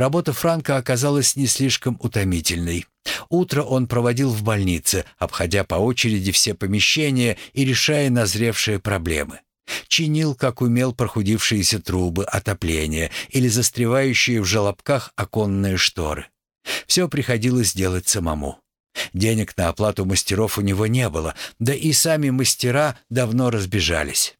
Работа Франка оказалась не слишком утомительной. Утро он проводил в больнице, обходя по очереди все помещения и решая назревшие проблемы. Чинил, как умел, прохудившиеся трубы отопления или застревающие в желобках оконные шторы. Все приходилось делать самому. Денег на оплату мастеров у него не было, да и сами мастера давно разбежались.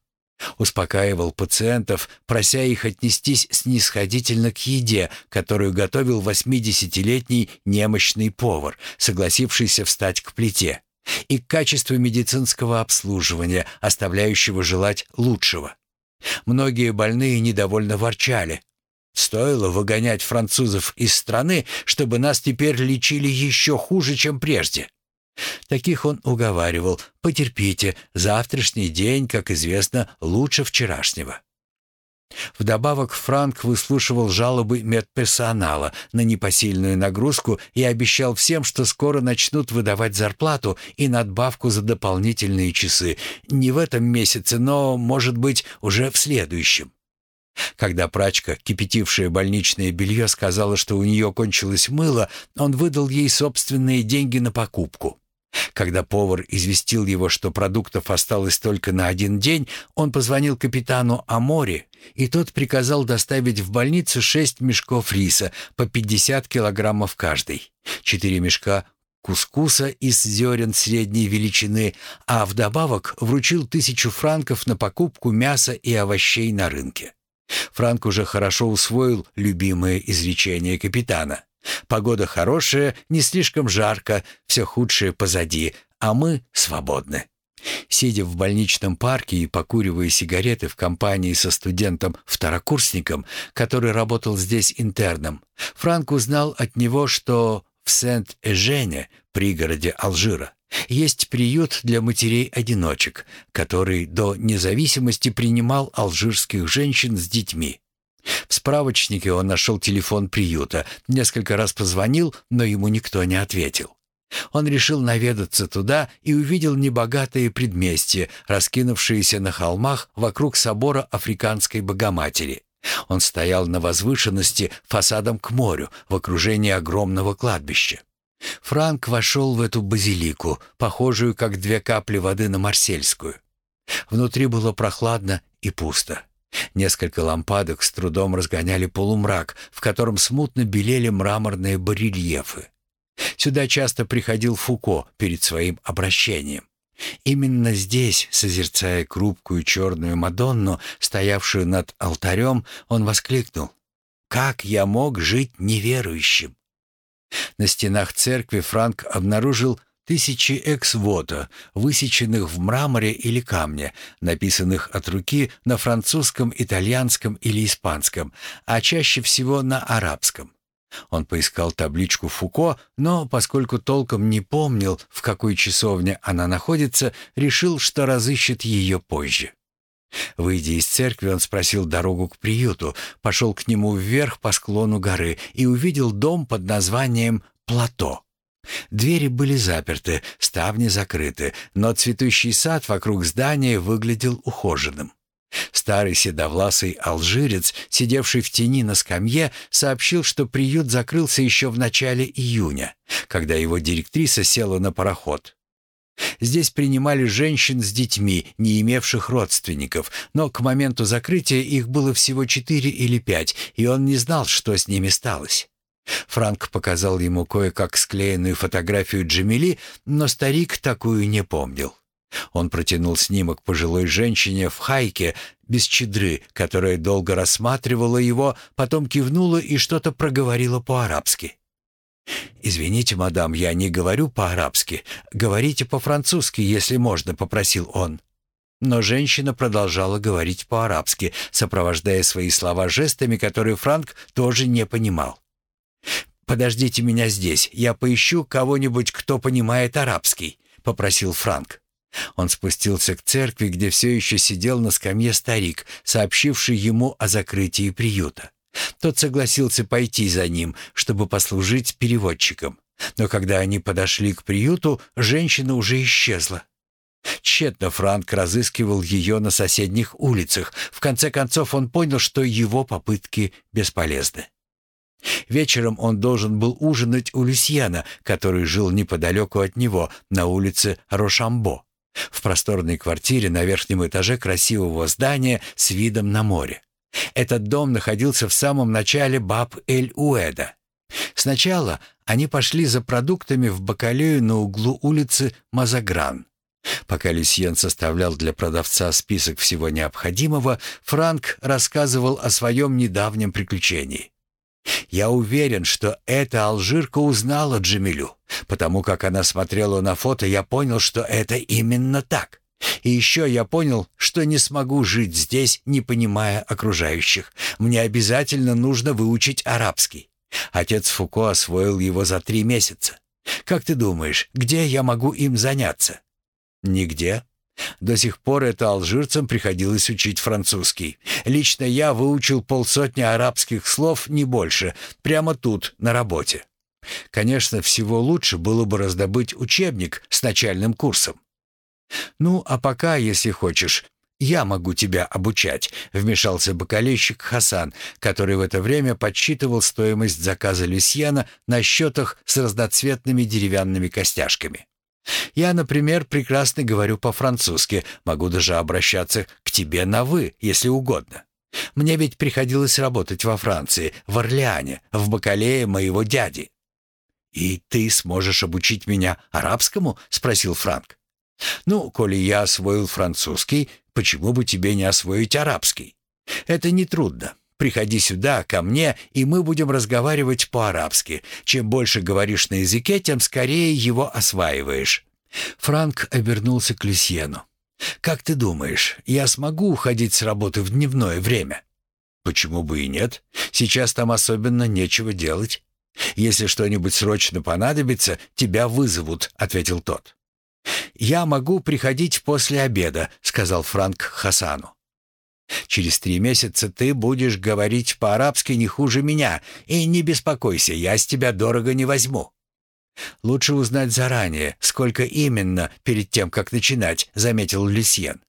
Успокаивал пациентов, прося их отнестись снисходительно к еде, которую готовил 80-летний немощный повар, согласившийся встать к плите, и к качеству медицинского обслуживания, оставляющего желать лучшего. Многие больные недовольно ворчали. Стоило выгонять французов из страны, чтобы нас теперь лечили еще хуже, чем прежде. Таких он уговаривал «потерпите, завтрашний день, как известно, лучше вчерашнего». Вдобавок Франк выслушивал жалобы медперсонала на непосильную нагрузку и обещал всем, что скоро начнут выдавать зарплату и надбавку за дополнительные часы. Не в этом месяце, но, может быть, уже в следующем. Когда прачка, кипятившая больничное белье, сказала, что у нее кончилось мыло, он выдал ей собственные деньги на покупку. Когда повар известил его, что продуктов осталось только на один день, он позвонил капитану Амори, и тот приказал доставить в больницу шесть мешков риса по 50 килограммов каждый, четыре мешка кускуса из зерен средней величины, а вдобавок вручил тысячу франков на покупку мяса и овощей на рынке. Франк уже хорошо усвоил любимое изречение капитана. «Погода хорошая, не слишком жарко, все худшее позади, а мы свободны». Сидя в больничном парке и покуривая сигареты в компании со студентом-второкурсником, который работал здесь интерном, Франк узнал от него, что в Сент-Эжене, пригороде Алжира, есть приют для матерей-одиночек, который до независимости принимал алжирских женщин с детьми. В справочнике он нашел телефон приюта, несколько раз позвонил, но ему никто не ответил. Он решил наведаться туда и увидел небогатые предместья, раскинувшиеся на холмах вокруг собора Африканской Богоматери. Он стоял на возвышенности фасадом к морю в окружении огромного кладбища. Франк вошел в эту базилику, похожую как две капли воды на Марсельскую. Внутри было прохладно и пусто. Несколько лампадок с трудом разгоняли полумрак, в котором смутно белели мраморные барельефы. Сюда часто приходил Фуко перед своим обращением. Именно здесь, созерцая крупкую черную Мадонну, стоявшую над алтарем, он воскликнул «Как я мог жить неверующим?» На стенах церкви Франк обнаружил тысячи экс-вота, высеченных в мраморе или камне, написанных от руки на французском, итальянском или испанском, а чаще всего на арабском. Он поискал табличку Фуко, но, поскольку толком не помнил, в какой часовне она находится, решил, что разыщет ее позже. Выйдя из церкви, он спросил дорогу к приюту, пошел к нему вверх по склону горы и увидел дом под названием «Плато». Двери были заперты, ставни закрыты, но цветущий сад вокруг здания выглядел ухоженным. Старый седовласый алжирец, сидевший в тени на скамье, сообщил, что приют закрылся еще в начале июня, когда его директриса села на пароход. Здесь принимали женщин с детьми, не имевших родственников, но к моменту закрытия их было всего четыре или пять, и он не знал, что с ними сталось. Франк показал ему кое-как склеенную фотографию Джамили, но старик такую не помнил. Он протянул снимок пожилой женщине в хайке, без чедры, которая долго рассматривала его, потом кивнула и что-то проговорила по-арабски. «Извините, мадам, я не говорю по-арабски. Говорите по-французски, если можно», — попросил он. Но женщина продолжала говорить по-арабски, сопровождая свои слова жестами, которые Франк тоже не понимал. «Подождите меня здесь, я поищу кого-нибудь, кто понимает арабский», — попросил Франк. Он спустился к церкви, где все еще сидел на скамье старик, сообщивший ему о закрытии приюта. Тот согласился пойти за ним, чтобы послужить переводчиком. Но когда они подошли к приюту, женщина уже исчезла. Тщетно Франк разыскивал ее на соседних улицах. В конце концов он понял, что его попытки бесполезны. Вечером он должен был ужинать у Люсьена, который жил неподалеку от него, на улице Рошамбо, в просторной квартире на верхнем этаже красивого здания с видом на море. Этот дом находился в самом начале Баб-эль-Уэда. Сначала они пошли за продуктами в Бакалею на углу улицы Мазагран. Пока Люсьен составлял для продавца список всего необходимого, Франк рассказывал о своем недавнем приключении. «Я уверен, что эта алжирка узнала Джамилю. Потому как она смотрела на фото, я понял, что это именно так. И еще я понял, что не смогу жить здесь, не понимая окружающих. Мне обязательно нужно выучить арабский. Отец Фуко освоил его за три месяца. Как ты думаешь, где я могу им заняться? Нигде. До сих пор это алжирцам приходилось учить французский. Лично я выучил полсотни арабских слов, не больше, прямо тут, на работе. Конечно, всего лучше было бы раздобыть учебник с начальным курсом. «Ну, а пока, если хочешь, я могу тебя обучать», — вмешался бокалейщик Хасан, который в это время подсчитывал стоимость заказа Люсьяна на счетах с разноцветными деревянными костяшками. «Я, например, прекрасно говорю по-французски, могу даже обращаться к тебе на «вы», если угодно. Мне ведь приходилось работать во Франции, в Орлеане, в бакалее моего дяди». «И ты сможешь обучить меня арабскому?» — спросил Франк. «Ну, коли я освоил французский, почему бы тебе не освоить арабский? Это нетрудно. Приходи сюда, ко мне, и мы будем разговаривать по-арабски. Чем больше говоришь на языке, тем скорее его осваиваешь». Франк обернулся к Люсьену. «Как ты думаешь, я смогу уходить с работы в дневное время?» «Почему бы и нет? Сейчас там особенно нечего делать». «Если что-нибудь срочно понадобится, тебя вызовут», — ответил тот. «Я могу приходить после обеда», — сказал Франк Хасану. «Через три месяца ты будешь говорить по-арабски не хуже меня, и не беспокойся, я с тебя дорого не возьму». «Лучше узнать заранее, сколько именно, перед тем, как начинать», — заметил Люсьен.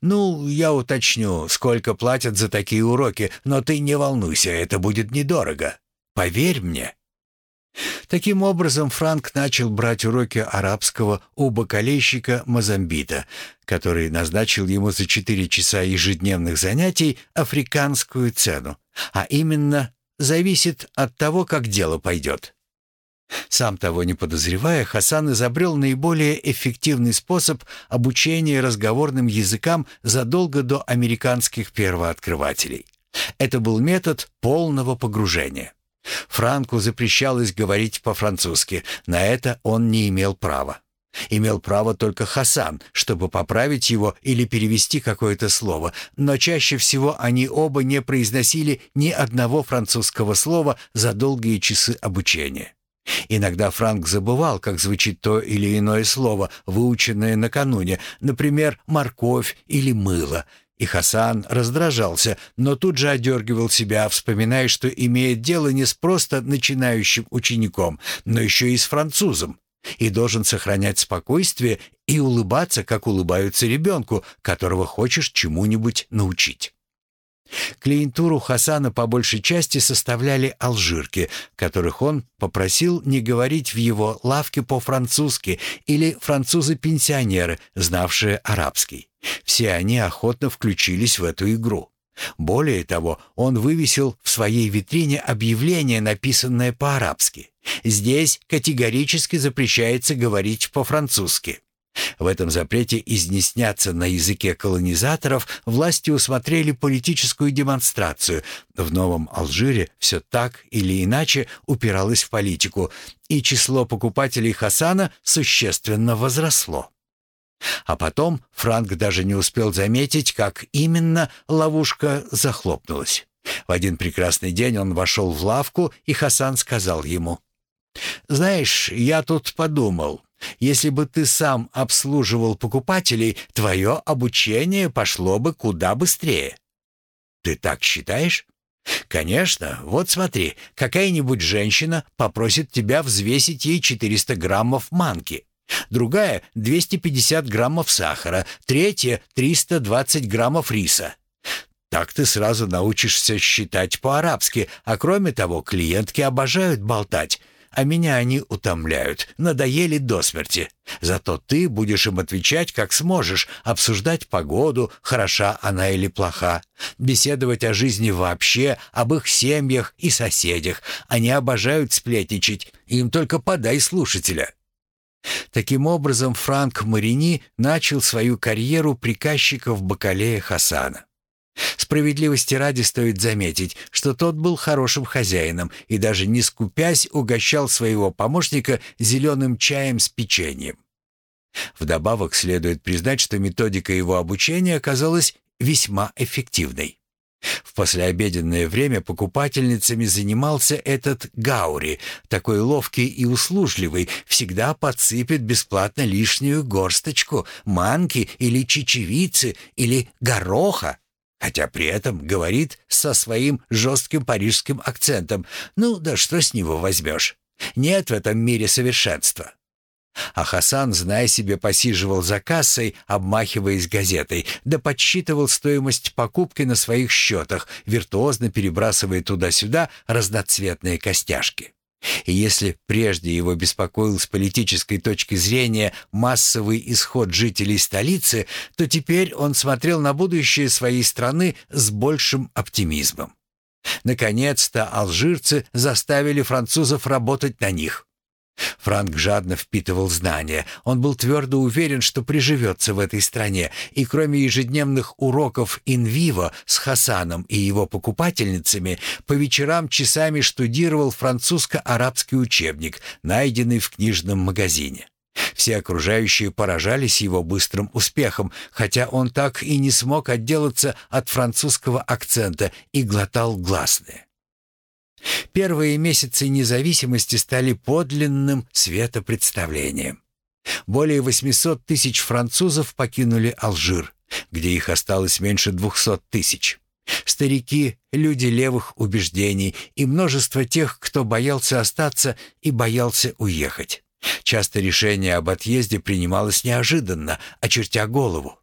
«Ну, я уточню, сколько платят за такие уроки, но ты не волнуйся, это будет недорого. Поверь мне». Таким образом, Франк начал брать уроки арабского у бакалейщика Мозамбита, который назначил ему за четыре часа ежедневных занятий африканскую цену, а именно зависит от того, как дело пойдет. Сам того не подозревая, Хасан изобрел наиболее эффективный способ обучения разговорным языкам задолго до американских первооткрывателей. Это был метод полного погружения. Франку запрещалось говорить по-французски, на это он не имел права. Имел право только Хасан, чтобы поправить его или перевести какое-то слово, но чаще всего они оба не произносили ни одного французского слова за долгие часы обучения. Иногда Франк забывал, как звучит то или иное слово, выученное накануне, например, «морковь» или «мыло», и Хасан раздражался, но тут же одергивал себя, вспоминая, что имеет дело не с просто начинающим учеником, но еще и с французом, и должен сохранять спокойствие и улыбаться, как улыбаются ребенку, которого хочешь чему-нибудь научить. Клиентуру Хасана по большей части составляли алжирки, которых он попросил не говорить в его лавке по-французски или французы-пенсионеры, знавшие арабский. Все они охотно включились в эту игру. Более того, он вывесил в своей витрине объявление, написанное по-арабски. Здесь категорически запрещается говорить по-французски. В этом запрете изъясняться на языке колонизаторов власти усмотрели политическую демонстрацию. В Новом Алжире все так или иначе упиралось в политику, и число покупателей Хасана существенно возросло. А потом Франк даже не успел заметить, как именно ловушка захлопнулась. В один прекрасный день он вошел в лавку, и Хасан сказал ему, «Знаешь, я тут подумал, если бы ты сам обслуживал покупателей, твое обучение пошло бы куда быстрее». «Ты так считаешь?» «Конечно. Вот смотри, какая-нибудь женщина попросит тебя взвесить ей 400 граммов манки. Другая — 250 граммов сахара, третья — 320 граммов риса. Так ты сразу научишься считать по-арабски, а кроме того, клиентки обожают болтать, а меня они утомляют, надоели до смерти. Зато ты будешь им отвечать, как сможешь, обсуждать погоду, хороша она или плоха, беседовать о жизни вообще, об их семьях и соседях. Они обожают сплетничать, им только подай слушателя». Таким образом, Франк Марини начал свою карьеру приказчика в Бакалее Хасана. Справедливости ради стоит заметить, что тот был хорошим хозяином и даже не скупясь угощал своего помощника зеленым чаем с печеньем. Вдобавок следует признать, что методика его обучения оказалась весьма эффективной. В послеобеденное время покупательницами занимался этот Гаури, такой ловкий и услужливый, всегда подсыпет бесплатно лишнюю горсточку манки или чечевицы или гороха, хотя при этом говорит со своим жестким парижским акцентом. Ну да что с него возьмешь? Нет в этом мире совершенства. А Хасан, зная себе, посиживал за кассой, обмахиваясь газетой, да подсчитывал стоимость покупки на своих счетах, виртуозно перебрасывая туда-сюда разноцветные костяшки. И если прежде его беспокоил с политической точки зрения массовый исход жителей столицы, то теперь он смотрел на будущее своей страны с большим оптимизмом. Наконец-то алжирцы заставили французов работать на них. Франк жадно впитывал знания. Он был твердо уверен, что приживется в этой стране, и кроме ежедневных уроков инвиво с Хасаном и его покупательницами, по вечерам часами штудировал французско-арабский учебник, найденный в книжном магазине. Все окружающие поражались его быстрым успехом, хотя он так и не смог отделаться от французского акцента и глотал гласные. Первые месяцы независимости стали подлинным светопредставлением. Более 800 тысяч французов покинули Алжир, где их осталось меньше 200 тысяч. Старики, люди левых убеждений и множество тех, кто боялся остаться и боялся уехать. Часто решение об отъезде принималось неожиданно, очертя голову.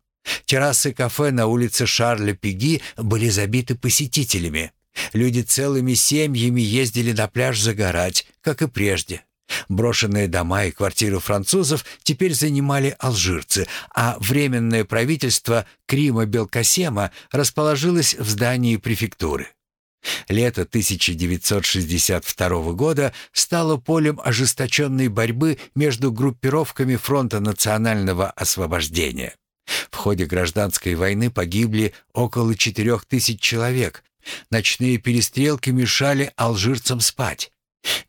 Террасы кафе на улице Шарля Пеги были забиты посетителями, Люди целыми семьями ездили на пляж загорать, как и прежде. Брошенные дома и квартиры французов теперь занимали алжирцы, а временное правительство Крима Белкасема расположилось в здании префектуры. Лето 1962 года стало полем ожесточенной борьбы между группировками Фронта национального освобождения. В ходе гражданской войны погибли около 4000 человек, Ночные перестрелки мешали алжирцам спать.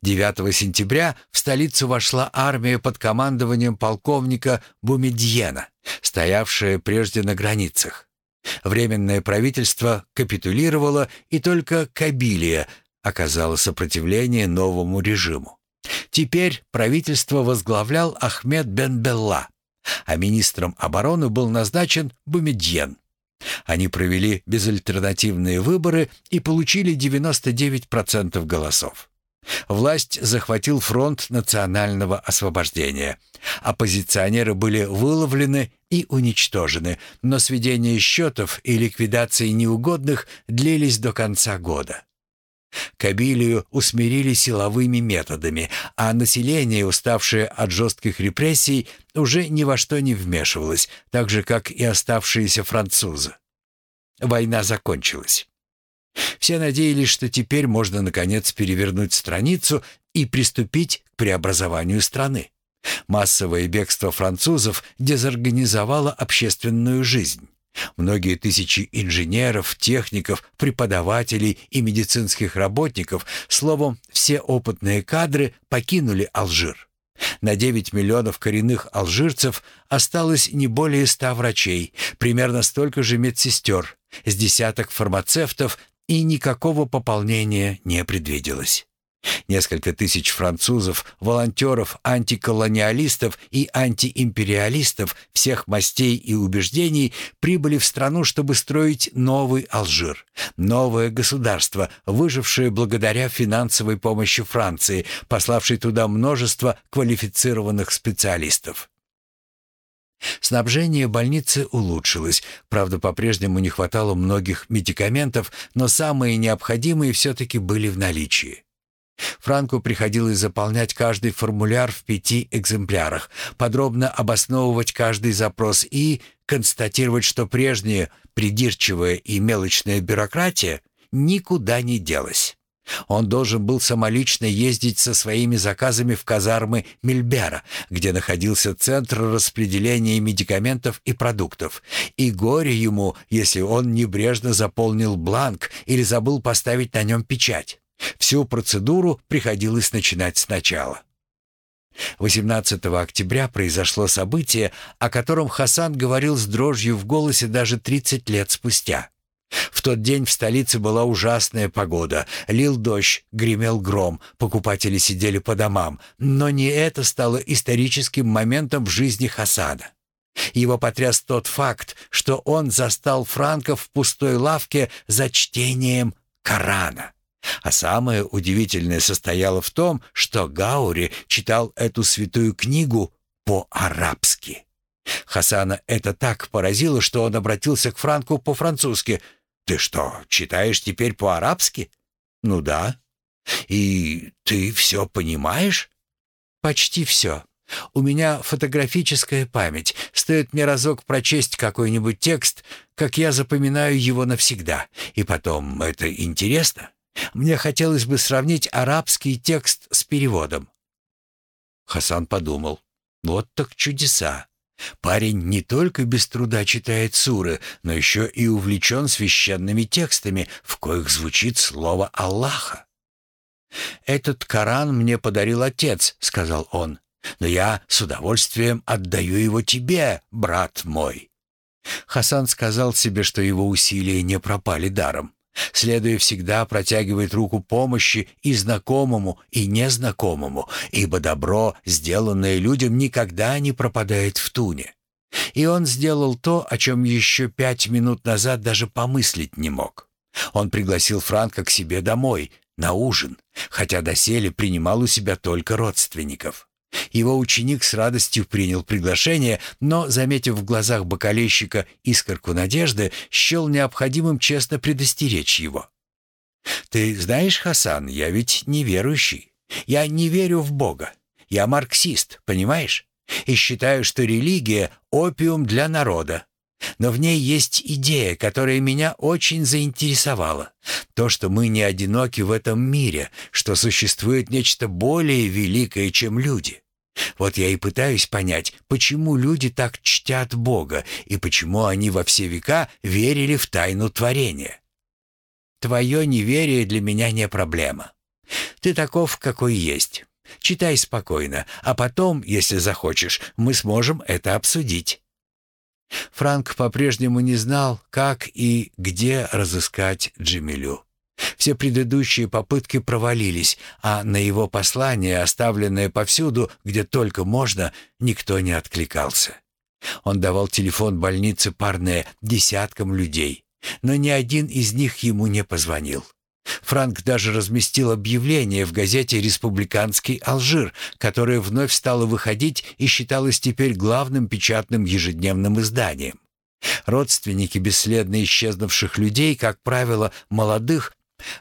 9 сентября в столицу вошла армия под командованием полковника Бумедьена, стоявшая прежде на границах. Временное правительство капитулировало, и только Кабилия оказало сопротивление новому режиму. Теперь правительство возглавлял Ахмед бен Белла, а министром обороны был назначен Бумедьен. Они провели безальтернативные выборы и получили 99% голосов. Власть захватил фронт национального освобождения. Оппозиционеры были выловлены и уничтожены, но сведение счетов и ликвидация неугодных длились до конца года. Кабилию усмирили силовыми методами, а население, уставшее от жестких репрессий, уже ни во что не вмешивалось, так же, как и оставшиеся французы. Война закончилась. Все надеялись, что теперь можно, наконец, перевернуть страницу и приступить к преобразованию страны. Массовое бегство французов дезорганизовало общественную жизнь. Многие тысячи инженеров, техников, преподавателей и медицинских работников, словом, все опытные кадры покинули Алжир. На 9 миллионов коренных алжирцев осталось не более 100 врачей, примерно столько же медсестер, с десяток фармацевтов и никакого пополнения не предвиделось. Несколько тысяч французов, волонтеров, антиколониалистов и антиимпериалистов всех мастей и убеждений прибыли в страну, чтобы строить новый Алжир, новое государство, выжившее благодаря финансовой помощи Франции, пославшей туда множество квалифицированных специалистов. Снабжение больницы улучшилось. Правда, по-прежнему не хватало многих медикаментов, но самые необходимые все-таки были в наличии. Франку приходилось заполнять каждый формуляр в пяти экземплярах, подробно обосновывать каждый запрос и констатировать, что прежняя придирчивая и мелочная бюрократия никуда не делась. Он должен был самолично ездить со своими заказами в казармы Мильбера, где находился центр распределения медикаментов и продуктов. И горе ему, если он небрежно заполнил бланк или забыл поставить на нем печать. Всю процедуру приходилось начинать сначала. 18 октября произошло событие, о котором Хасан говорил с дрожью в голосе даже 30 лет спустя. В тот день в столице была ужасная погода. Лил дождь, гремел гром, покупатели сидели по домам. Но не это стало историческим моментом в жизни Хасана. Его потряс тот факт, что он застал Франка в пустой лавке за чтением Корана. А самое удивительное состояло в том, что Гаури читал эту святую книгу по-арабски. Хасана это так поразило, что он обратился к Франку по-французски. «Ты что, читаешь теперь по-арабски?» «Ну да». «И ты все понимаешь?» «Почти все. У меня фотографическая память. Стоит мне разок прочесть какой-нибудь текст, как я запоминаю его навсегда. И потом, это интересно. Мне хотелось бы сравнить арабский текст с переводом». Хасан подумал. «Вот так чудеса. Парень не только без труда читает суры, но еще и увлечен священными текстами, в коих звучит слово Аллаха. «Этот Коран мне подарил отец», — сказал он, — «но я с удовольствием отдаю его тебе, брат мой». Хасан сказал себе, что его усилия не пропали даром. Следуя всегда протягивает руку помощи и знакомому, и незнакомому, ибо добро, сделанное людям, никогда не пропадает в туне. И он сделал то, о чем еще пять минут назад даже помыслить не мог. Он пригласил Франка к себе домой, на ужин, хотя доселе принимал у себя только родственников. Его ученик с радостью принял приглашение, но, заметив в глазах бокалейщика искорку надежды, счел необходимым честно предостеречь его. «Ты знаешь, Хасан, я ведь неверующий. Я не верю в Бога. Я марксист, понимаешь? И считаю, что религия — опиум для народа. Но в ней есть идея, которая меня очень заинтересовала. То, что мы не одиноки в этом мире, что существует нечто более великое, чем люди. Вот я и пытаюсь понять, почему люди так чтят Бога и почему они во все века верили в тайну творения. Твое неверие для меня не проблема. Ты таков, какой есть. Читай спокойно, а потом, если захочешь, мы сможем это обсудить. Франк по-прежнему не знал, как и где разыскать Джемилю. Все предыдущие попытки провалились, а на его послание, оставленное повсюду, где только можно, никто не откликался. Он давал телефон больницы Парне десяткам людей, но ни один из них ему не позвонил. Франк даже разместил объявление в газете «Республиканский Алжир», которое вновь стало выходить и считалось теперь главным печатным ежедневным изданием. Родственники бесследно исчезнувших людей, как правило, молодых,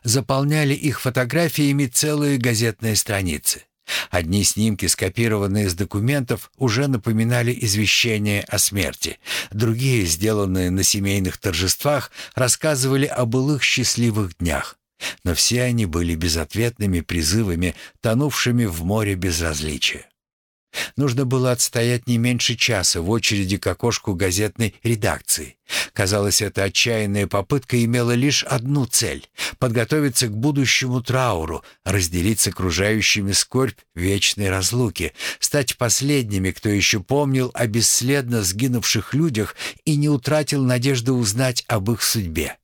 заполняли их фотографиями целые газетные страницы. Одни снимки, скопированные с документов, уже напоминали извещение о смерти. Другие, сделанные на семейных торжествах, рассказывали о былых счастливых днях. Но все они были безответными призывами, тонувшими в море безразличия. Нужно было отстоять не меньше часа в очереди к окошку газетной редакции. Казалось, эта отчаянная попытка имела лишь одну цель — подготовиться к будущему трауру, разделить с окружающими скорбь вечной разлуки, стать последними, кто еще помнил о бесследно сгинувших людях и не утратил надежды узнать об их судьбе.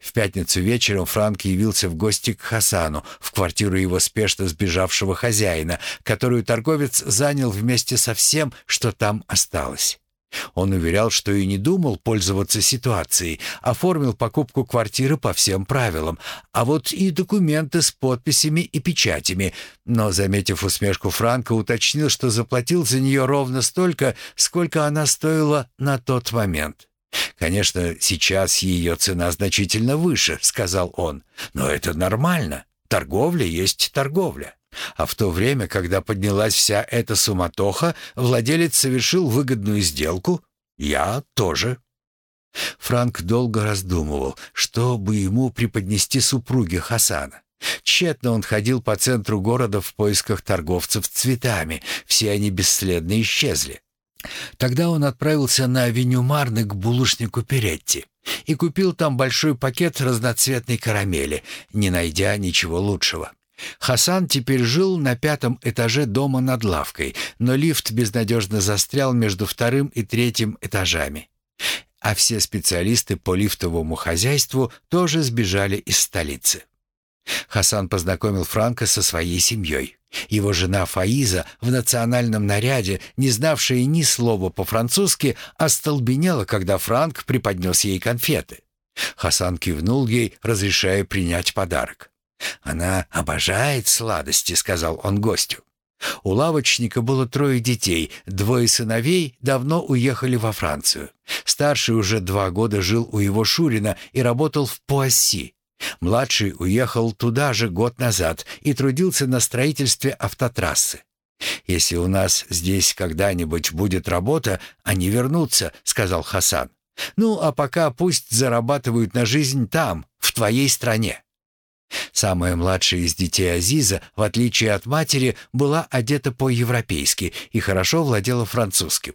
В пятницу вечером Франк явился в гости к Хасану, в квартиру его спешно сбежавшего хозяина, которую торговец занял вместе со всем, что там осталось. Он уверял, что и не думал пользоваться ситуацией, оформил покупку квартиры по всем правилам, а вот и документы с подписями и печатями, но, заметив усмешку Франка, уточнил, что заплатил за нее ровно столько, сколько она стоила на тот момент. «Конечно, сейчас ее цена значительно выше», — сказал он, — «но это нормально. Торговля есть торговля». А в то время, когда поднялась вся эта суматоха, владелец совершил выгодную сделку. Я тоже. Франк долго раздумывал, что бы ему преподнести супруге Хасана. Тщетно он ходил по центру города в поисках торговцев цветами. Все они бесследно исчезли. Тогда он отправился на авеню Марны к булочнику Перетти и купил там большой пакет разноцветной карамели, не найдя ничего лучшего. Хасан теперь жил на пятом этаже дома над лавкой, но лифт безнадежно застрял между вторым и третьим этажами. А все специалисты по лифтовому хозяйству тоже сбежали из столицы. Хасан познакомил Франка со своей семьей. Его жена Фаиза в национальном наряде, не знавшая ни слова по-французски, остолбенела, когда Франк преподнес ей конфеты. Хасан кивнул ей, разрешая принять подарок. «Она обожает сладости», — сказал он гостю. У лавочника было трое детей, двое сыновей давно уехали во Францию. Старший уже два года жил у его Шурина и работал в Пуасси. Младший уехал туда же год назад и трудился на строительстве автотрассы. «Если у нас здесь когда-нибудь будет работа, они вернутся», — сказал Хасан. «Ну, а пока пусть зарабатывают на жизнь там, в твоей стране». Самая младшая из детей Азиза, в отличие от матери, была одета по-европейски и хорошо владела французским.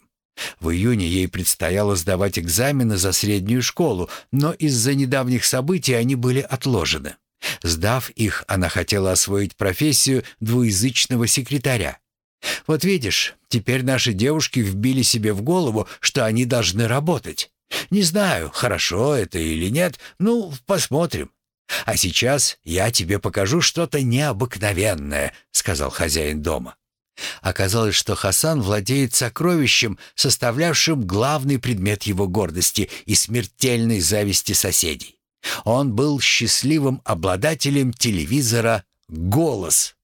В июне ей предстояло сдавать экзамены за среднюю школу, но из-за недавних событий они были отложены. Сдав их, она хотела освоить профессию двуязычного секретаря. Вот видишь, теперь наши девушки вбили себе в голову, что они должны работать. Не знаю, хорошо это или нет, ну, посмотрим. «А сейчас я тебе покажу что-то необыкновенное», — сказал хозяин дома. Оказалось, что Хасан владеет сокровищем, составлявшим главный предмет его гордости и смертельной зависти соседей. Он был счастливым обладателем телевизора «Голос»,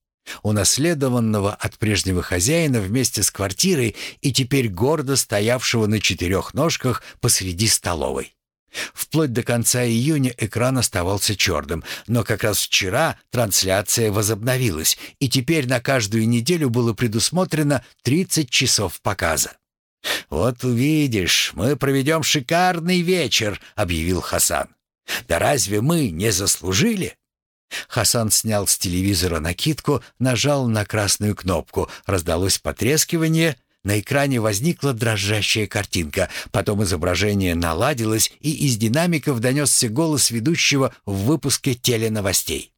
унаследованного от прежнего хозяина вместе с квартирой и теперь гордо стоявшего на четырех ножках посреди столовой. Вплоть до конца июня экран оставался черным, но как раз вчера трансляция возобновилась, и теперь на каждую неделю было предусмотрено 30 часов показа. «Вот увидишь, мы проведем шикарный вечер», — объявил Хасан. «Да разве мы не заслужили?» Хасан снял с телевизора накидку, нажал на красную кнопку, раздалось потрескивание — на экране возникла дрожащая картинка, потом изображение наладилось, и из динамиков донесся голос ведущего в выпуске теленовостей.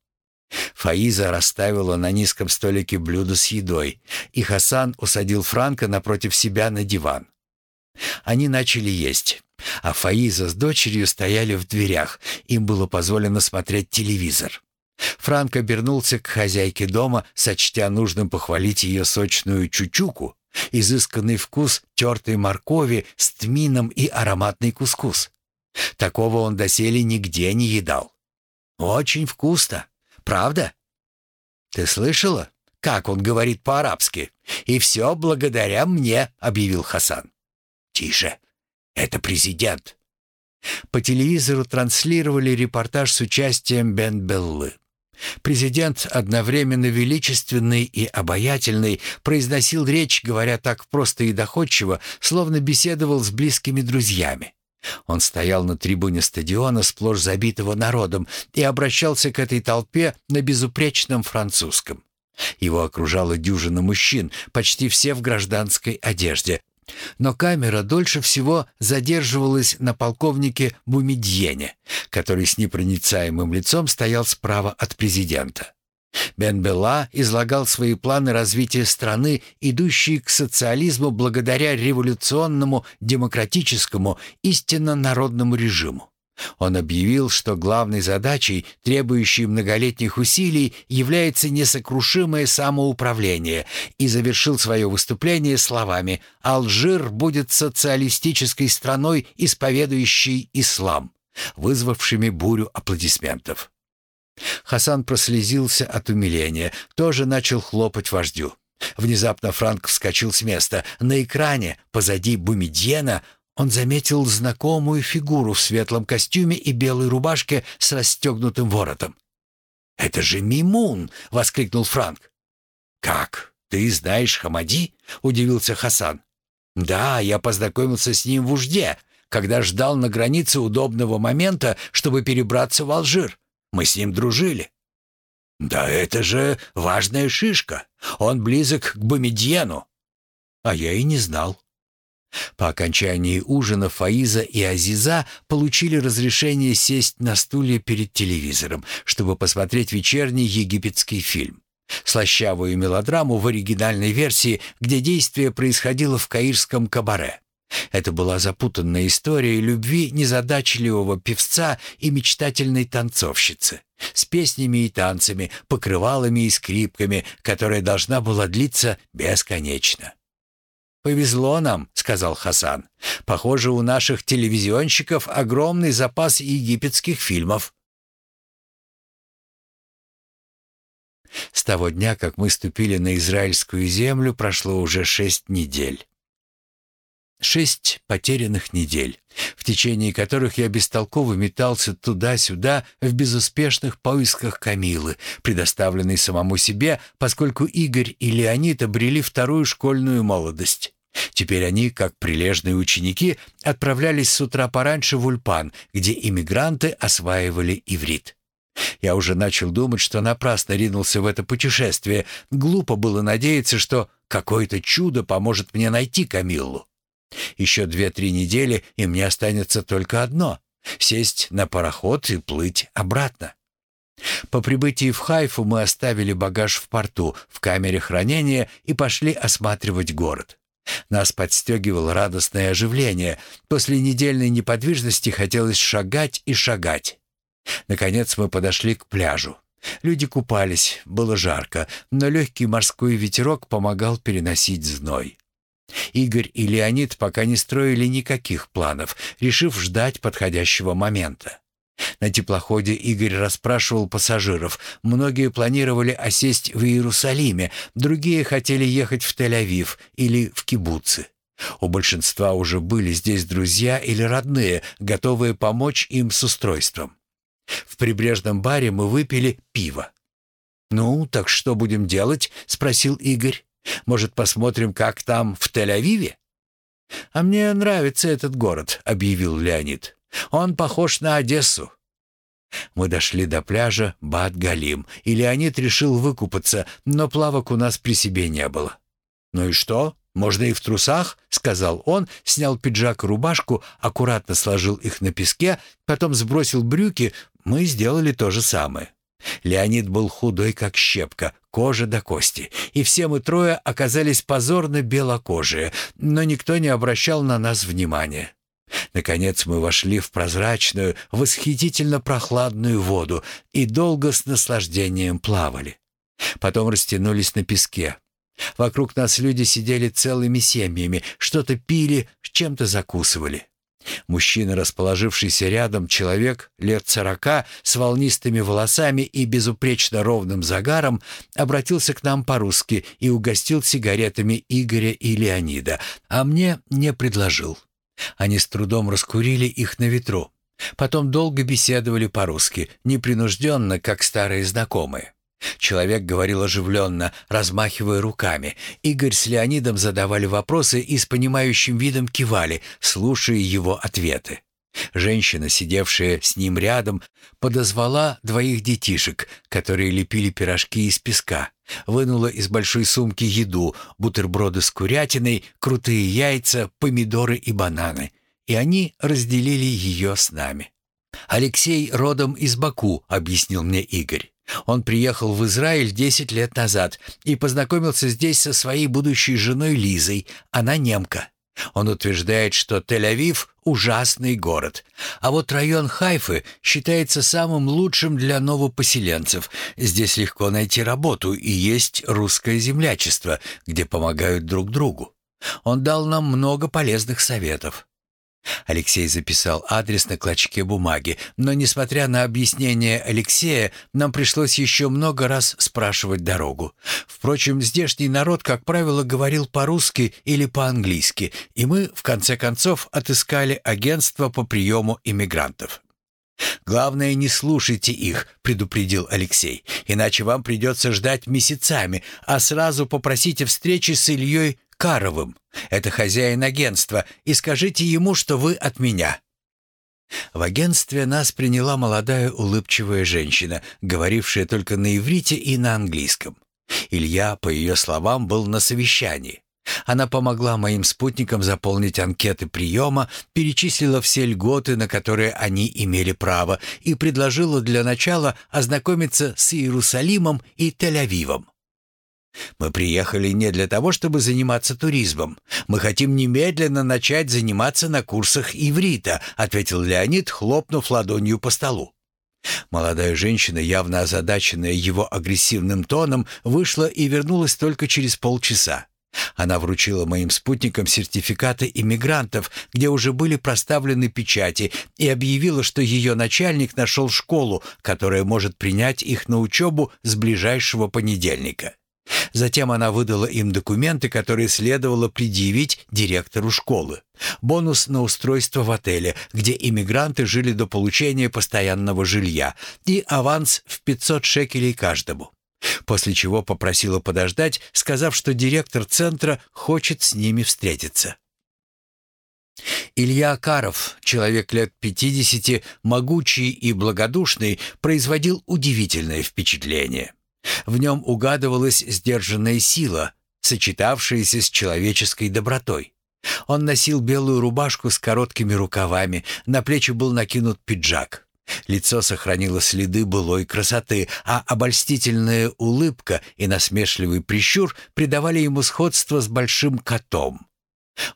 Фаиза расставила на низком столике блюдо с едой, и Хасан усадил Франка напротив себя на диван. Они начали есть, а Фаиза с дочерью стояли в дверях, им было позволено смотреть телевизор. Франк обернулся к хозяйке дома, сочтя нужным похвалить ее сочную чучуку, изысканный вкус тертой моркови с тмином и ароматный кускус. Такого он доселе нигде не едал. Очень вкусно, правда? Ты слышала, как он говорит по-арабски? И все благодаря мне, объявил Хасан. Тише, это президент. По телевизору транслировали репортаж с участием Бен Беллы. Президент, одновременно величественный и обаятельный, произносил речь, говоря так просто и доходчиво, словно беседовал с близкими друзьями. Он стоял на трибуне стадиона, сплошь забитого народом, и обращался к этой толпе на безупречном французском. Его окружала дюжина мужчин, почти все в гражданской одежде, но камера дольше всего задерживалась на полковнике Бумедьене, который с непроницаемым лицом стоял справа от президента. Бен Белла излагал свои планы развития страны, идущие к социализму благодаря революционному, демократическому, истинно народному режиму. Он объявил, что главной задачей, требующей многолетних усилий, является несокрушимое самоуправление, и завершил свое выступление словами «Алжир будет социалистической страной, исповедующей ислам», вызвавшими бурю аплодисментов. Хасан прослезился от умиления, тоже начал хлопать вождю. Внезапно Франк вскочил с места. На экране, позади Бумедьена, он заметил знакомую фигуру в светлом костюме и белой рубашке с расстегнутым воротом. «Это же Мимун!» — воскликнул Франк. «Как? Ты знаешь Хамади?» — удивился Хасан. «Да, я познакомился с ним в Ужде, когда ждал на границе удобного момента, чтобы перебраться в Алжир. Мы с ним дружили». «Да это же важная шишка. Он близок к Бомедьену». «А я и не знал». По окончании ужина Фаиза и Азиза получили разрешение сесть на стуле перед телевизором, чтобы посмотреть вечерний египетский фильм. Слащавую мелодраму в оригинальной версии, где действие происходило в каирском кабаре. Это была запутанная история любви незадачливого певца и мечтательной танцовщицы с песнями и танцами, покрывалами и скрипками, которая должна была длиться бесконечно. «Повезло нам», — сказал Хасан. «Похоже, у наших телевизионщиков огромный запас египетских фильмов». С того дня, как мы ступили на израильскую землю, прошло уже шесть недель. Шесть потерянных недель, в течение которых я бестолково метался туда-сюда в безуспешных поисках Камилы, предоставленной самому себе, поскольку Игорь и Леонид обрели вторую школьную молодость. Теперь они, как прилежные ученики, отправлялись с утра пораньше в Ульпан, где иммигранты осваивали иврит. Я уже начал думать, что напрасно ринулся в это путешествие. Глупо было надеяться, что какое-то чудо поможет мне найти Камиллу. Еще две-три недели, и мне останется только одно — сесть на пароход и плыть обратно. По прибытии в Хайфу мы оставили багаж в порту, в камере хранения и пошли осматривать город. Нас подстегивало радостное оживление. После недельной неподвижности хотелось шагать и шагать. Наконец мы подошли к пляжу. Люди купались, было жарко, но легкий морской ветерок помогал переносить зной. Игорь и Леонид пока не строили никаких планов, решив ждать подходящего момента. На теплоходе Игорь расспрашивал пассажиров. Многие планировали осесть в Иерусалиме, другие хотели ехать в Тель-Авив или в Кибуцы. У большинства уже были здесь друзья или родные, готовые помочь им с устройством. В прибрежном баре мы выпили пиво. «Ну, так что будем делать?» — спросил Игорь. «Может, посмотрим, как там в Тель-Авиве?» «А мне нравится этот город», — объявил Леонид. Он похож на Одессу». Мы дошли до пляжа Бат-Галим, и Леонид решил выкупаться, но плавок у нас при себе не было. «Ну и что? Можно и в трусах?» — сказал он, снял пиджак и рубашку, аккуратно сложил их на песке, потом сбросил брюки. Мы сделали то же самое. Леонид был худой, как щепка, кожа до кости, и все мы трое оказались позорно белокожие, но никто не обращал на нас внимания. Наконец мы вошли в прозрачную, восхитительно прохладную воду и долго с наслаждением плавали. Потом растянулись на песке. Вокруг нас люди сидели целыми семьями, что-то пили, чем-то закусывали. Мужчина, расположившийся рядом, человек лет сорока, с волнистыми волосами и безупречно ровным загаром, обратился к нам по-русски и угостил сигаретами Игоря и Леонида, а мне не предложил. Они с трудом раскурили их на ветру. Потом долго беседовали по-русски, непринужденно, как старые знакомые. Человек говорил оживленно, размахивая руками. Игорь с Леонидом задавали вопросы и с понимающим видом кивали, слушая его ответы. Женщина, сидевшая с ним рядом, подозвала двоих детишек, которые лепили пирожки из песка, вынула из большой сумки еду, бутерброды с курятиной, крутые яйца, помидоры и бананы, и они разделили ее с нами. «Алексей родом из Баку», — объяснил мне Игорь. Он приехал в Израиль 10 лет назад и познакомился здесь со своей будущей женой Лизой. Она немка. Он утверждает, что Тель-Авив – ужасный город, а вот район Хайфы считается самым лучшим для новопоселенцев. Здесь легко найти работу и есть русское землячество, где помогают друг другу. Он дал нам много полезных советов. Алексей записал адрес на клочке бумаги, но, несмотря на объяснение Алексея, нам пришлось еще много раз спрашивать дорогу. Впрочем, здешний народ, как правило, говорил по-русски или по-английски, и мы, в конце концов, отыскали агентство по приему иммигрантов. «Главное, не слушайте их», — предупредил Алексей, «иначе вам придется ждать месяцами, а сразу попросите встречи с Ильей Каровым. Это хозяин агентства, и скажите ему, что вы от меня». В агентстве нас приняла молодая улыбчивая женщина, говорившая только на иврите и на английском. Илья, по ее словам, был на совещании. Она помогла моим спутникам заполнить анкеты приема, перечислила все льготы, на которые они имели право, и предложила для начала ознакомиться с Иерусалимом и Тель-Авивом. Мы приехали не для того, чтобы заниматься туризмом. Мы хотим немедленно начать заниматься на курсах иврита, ответил Леонид, хлопнув ладонью по столу. Молодая женщина, явно озадаченная его агрессивным тоном, вышла и вернулась только через полчаса. Она вручила моим спутникам сертификаты иммигрантов, где уже были проставлены печати, и объявила, что ее начальник нашел школу, которая может принять их на учебу с ближайшего понедельника. Затем она выдала им документы, которые следовало предъявить директору школы. Бонус на устройство в отеле, где иммигранты жили до получения постоянного жилья, и аванс в 500 шекелей каждому. После чего попросила подождать, сказав, что директор центра хочет с ними встретиться. Илья Акаров, человек лет 50, могучий и благодушный, производил удивительное впечатление. В нем угадывалась сдержанная сила, сочетавшаяся с человеческой добротой. Он носил белую рубашку с короткими рукавами, на плечи был накинут пиджак. Лицо сохранило следы былой красоты, а обольстительная улыбка и насмешливый прищур придавали ему сходство с большим котом.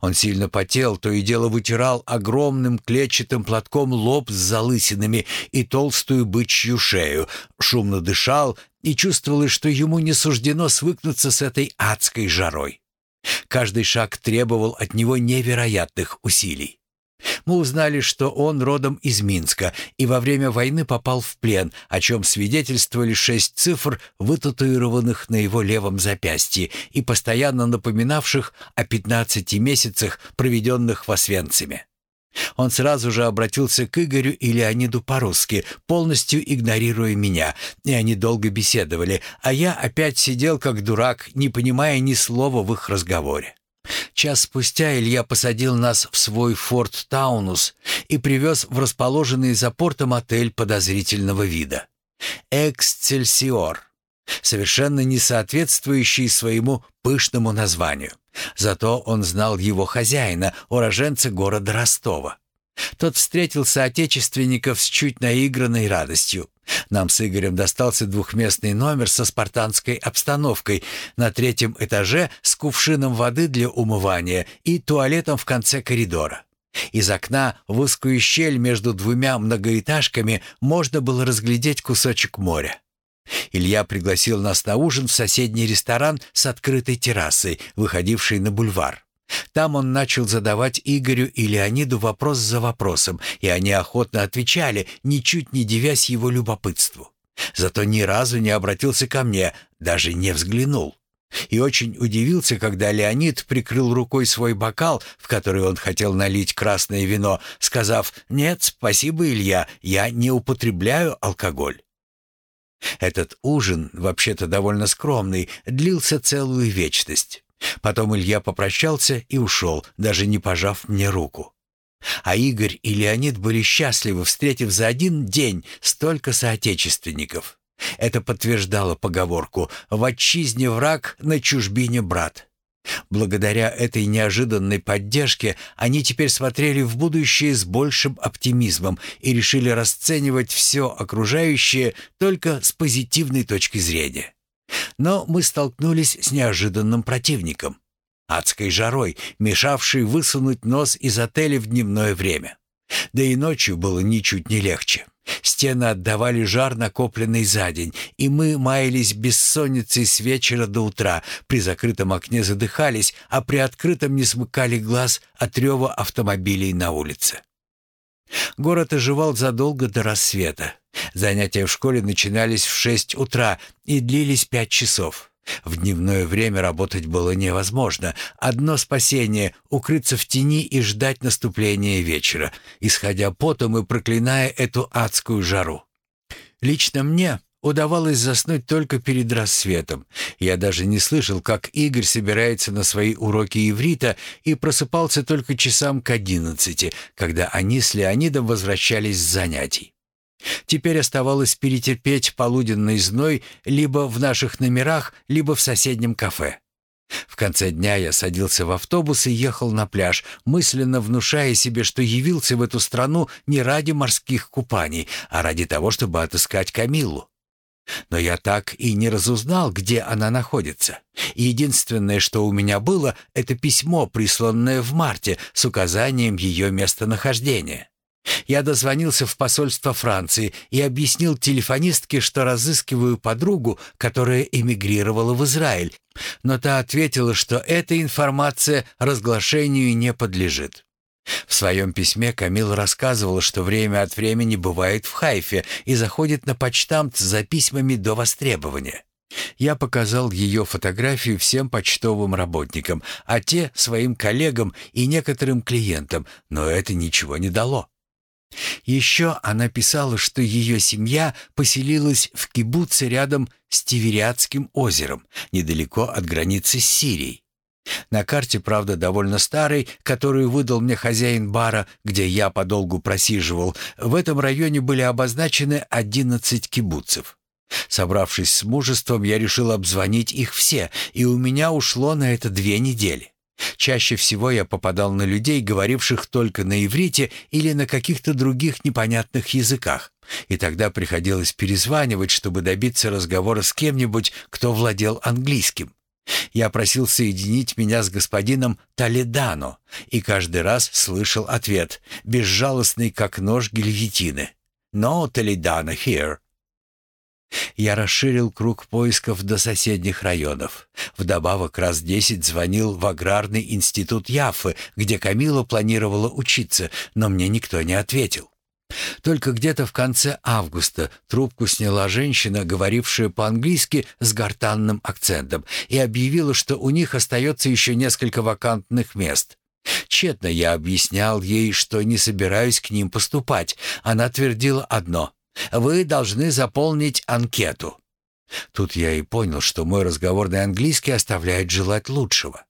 Он сильно потел, то и дело вытирал огромным клетчатым платком лоб с залысинами и толстую бычью шею, шумно дышал и чувствовалось, что ему не суждено свыкнуться с этой адской жарой. Каждый шаг требовал от него невероятных усилий. Мы узнали, что он родом из Минска и во время войны попал в плен, о чем свидетельствовали шесть цифр, вытатуированных на его левом запястье и постоянно напоминавших о 15 месяцах, проведенных в Освенциме. Он сразу же обратился к Игорю и Леониду по-русски, полностью игнорируя меня, и они долго беседовали, а я опять сидел как дурак, не понимая ни слова в их разговоре. Час спустя Илья посадил нас в свой форт Таунус и привез в расположенный за портом отель подозрительного вида. «Эксцельсиор», совершенно не соответствующий своему пышному названию. Зато он знал его хозяина, уроженца города Ростова. Тот встретил соотечественников с чуть наигранной радостью. Нам с Игорем достался двухместный номер со спартанской обстановкой на третьем этаже с кувшином воды для умывания и туалетом в конце коридора. Из окна в узкую щель между двумя многоэтажками можно было разглядеть кусочек моря. Илья пригласил нас на ужин в соседний ресторан с открытой террасой, выходившей на бульвар. Там он начал задавать Игорю и Леониду вопрос за вопросом, и они охотно отвечали, ничуть не девясь его любопытству. Зато ни разу не обратился ко мне, даже не взглянул. И очень удивился, когда Леонид прикрыл рукой свой бокал, в который он хотел налить красное вино, сказав «Нет, спасибо, Илья, я не употребляю алкоголь». Этот ужин, вообще-то довольно скромный, длился целую вечность. Потом Илья попрощался и ушел, даже не пожав мне руку. А Игорь и Леонид были счастливы, встретив за один день столько соотечественников. Это подтверждало поговорку «в отчизне враг, на чужбине брат». Благодаря этой неожиданной поддержке они теперь смотрели в будущее с большим оптимизмом и решили расценивать все окружающее только с позитивной точки зрения. Но мы столкнулись с неожиданным противником. адской жарой, мешавшей высунуть нос из отеля в дневное время. Да и ночью было ничуть не легче. Стены отдавали жар, накопленный за день, и мы маялись бессонницей с вечера до утра, при закрытом окне задыхались, а при открытом не смыкали глаз от рева автомобилей на улице. Город оживал задолго до рассвета. Занятия в школе начинались в шесть утра и длились пять часов. В дневное время работать было невозможно. Одно спасение — укрыться в тени и ждать наступления вечера, исходя потом и проклиная эту адскую жару. Лично мне удавалось заснуть только перед рассветом. Я даже не слышал, как Игорь собирается на свои уроки иврита и просыпался только часам к одиннадцати, когда они с Леонидом возвращались с занятий. Теперь оставалось перетерпеть полуденный зной либо в наших номерах, либо в соседнем кафе. В конце дня я садился в автобус и ехал на пляж, мысленно внушая себе, что явился в эту страну не ради морских купаний, а ради того, чтобы отыскать Камиллу. Но я так и не разузнал, где она находится. Единственное, что у меня было, это письмо, присланное в марте с указанием ее местонахождения. Я дозвонился в посольство Франции и объяснил телефонистке, что разыскиваю подругу, которая эмигрировала в Израиль, но та ответила, что эта информация разглашению не подлежит. В своем письме Камил рассказывал, что время от времени бывает в Хайфе и заходит на почтамт за письмами до востребования. Я показал ее фотографию всем почтовым работникам, а те — своим коллегам и некоторым клиентам, но это ничего не дало. Еще она писала, что ее семья поселилась в кибуце рядом с Тивериадским озером, недалеко от границы с Сирией. На карте, правда, довольно старой, которую выдал мне хозяин бара, где я подолгу просиживал, в этом районе были обозначены 11 кибуцев. Собравшись с мужеством, я решил обзвонить их все, и у меня ушло на это две недели. Чаще всего я попадал на людей, говоривших только на иврите или на каких-то других непонятных языках, и тогда приходилось перезванивать, чтобы добиться разговора с кем-нибудь, кто владел английским. Я просил соединить меня с господином Толедано, и каждый раз слышал ответ, безжалостный, как нож гильотины. «No Toledano here». Я расширил круг поисков до соседних районов. Вдобавок раз десять звонил в аграрный институт Яффы, где Камила планировала учиться, но мне никто не ответил. Только где-то в конце августа трубку сняла женщина, говорившая по-английски с гортанным акцентом, и объявила, что у них остается еще несколько вакантных мест. Тщетно я объяснял ей, что не собираюсь к ним поступать. Она твердила одно вы должны заполнить анкету». Тут я и понял, что мой разговорный английский оставляет желать лучшего.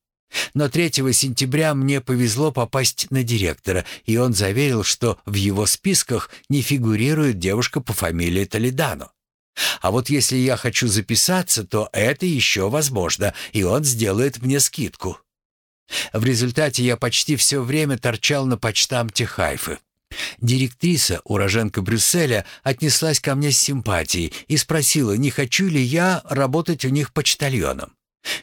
Но 3 сентября мне повезло попасть на директора, и он заверил, что в его списках не фигурирует девушка по фамилии Толедано. А вот если я хочу записаться, то это еще возможно, и он сделает мне скидку. В результате я почти все время торчал на почтамте Хайфы. Директриса, уроженка Брюсселя, отнеслась ко мне с симпатией и спросила, не хочу ли я работать у них почтальоном.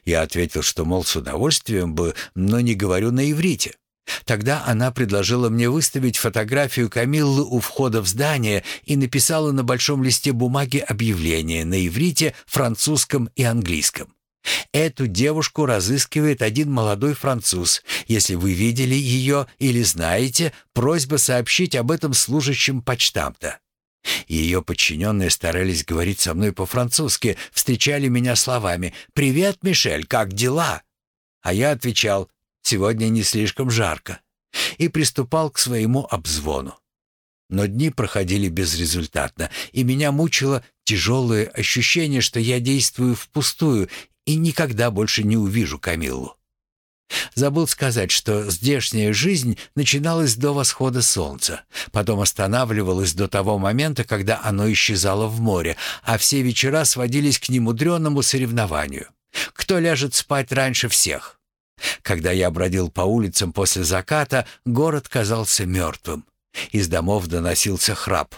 Я ответил, что, мол, с удовольствием бы, но не говорю на иврите. Тогда она предложила мне выставить фотографию Камиллы у входа в здание и написала на большом листе бумаги объявление на иврите, французском и английском. Эту девушку разыскивает один молодой француз. Если вы видели ее или знаете, просьба сообщить об этом служащим почтамта. Ее подчиненные старались говорить со мной по-французски, встречали меня словами «Привет, Мишель, как дела?» А я отвечал «Сегодня не слишком жарко» и приступал к своему обзвону. Но дни проходили безрезультатно, и меня мучило тяжелое ощущение, что я действую впустую и никогда больше не увижу Камиллу. Забыл сказать, что здешняя жизнь начиналась до восхода солнца, потом останавливалась до того момента, когда оно исчезало в море, а все вечера сводились к немудренному соревнованию. Кто ляжет спать раньше всех? Когда я бродил по улицам после заката, город казался мертвым. Из домов доносился храп.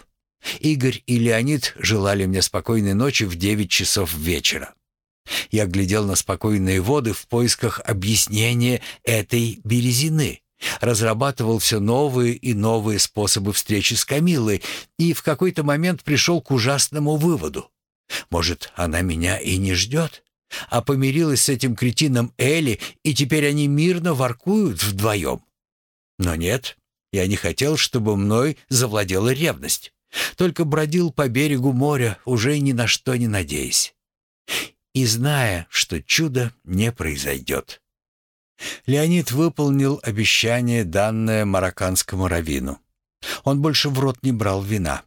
Игорь и Леонид желали мне спокойной ночи в девять часов вечера. Я глядел на спокойные воды в поисках объяснения этой березины. Разрабатывал все новые и новые способы встречи с Камилой и в какой-то момент пришел к ужасному выводу. Может, она меня и не ждет, а помирилась с этим кретином Элли, и теперь они мирно воркуют вдвоем. Но нет, я не хотел, чтобы мной завладела ревность. Только бродил по берегу моря, уже ни на что не надеясь. И зная, что чудо не произойдет. Леонид выполнил обещание, данное марокканскому раввину. Он больше в рот не брал вина.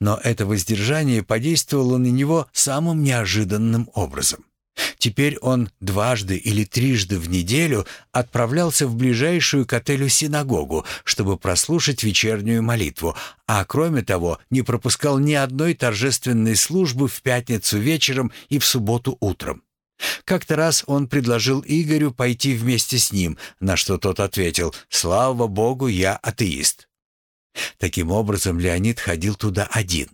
Но это воздержание подействовало на него самым неожиданным образом. Теперь он дважды или трижды в неделю отправлялся в ближайшую к отелю синагогу, чтобы прослушать вечернюю молитву, а кроме того не пропускал ни одной торжественной службы в пятницу вечером и в субботу утром. Как-то раз он предложил Игорю пойти вместе с ним, на что тот ответил «Слава Богу, я атеист». Таким образом, Леонид ходил туда один.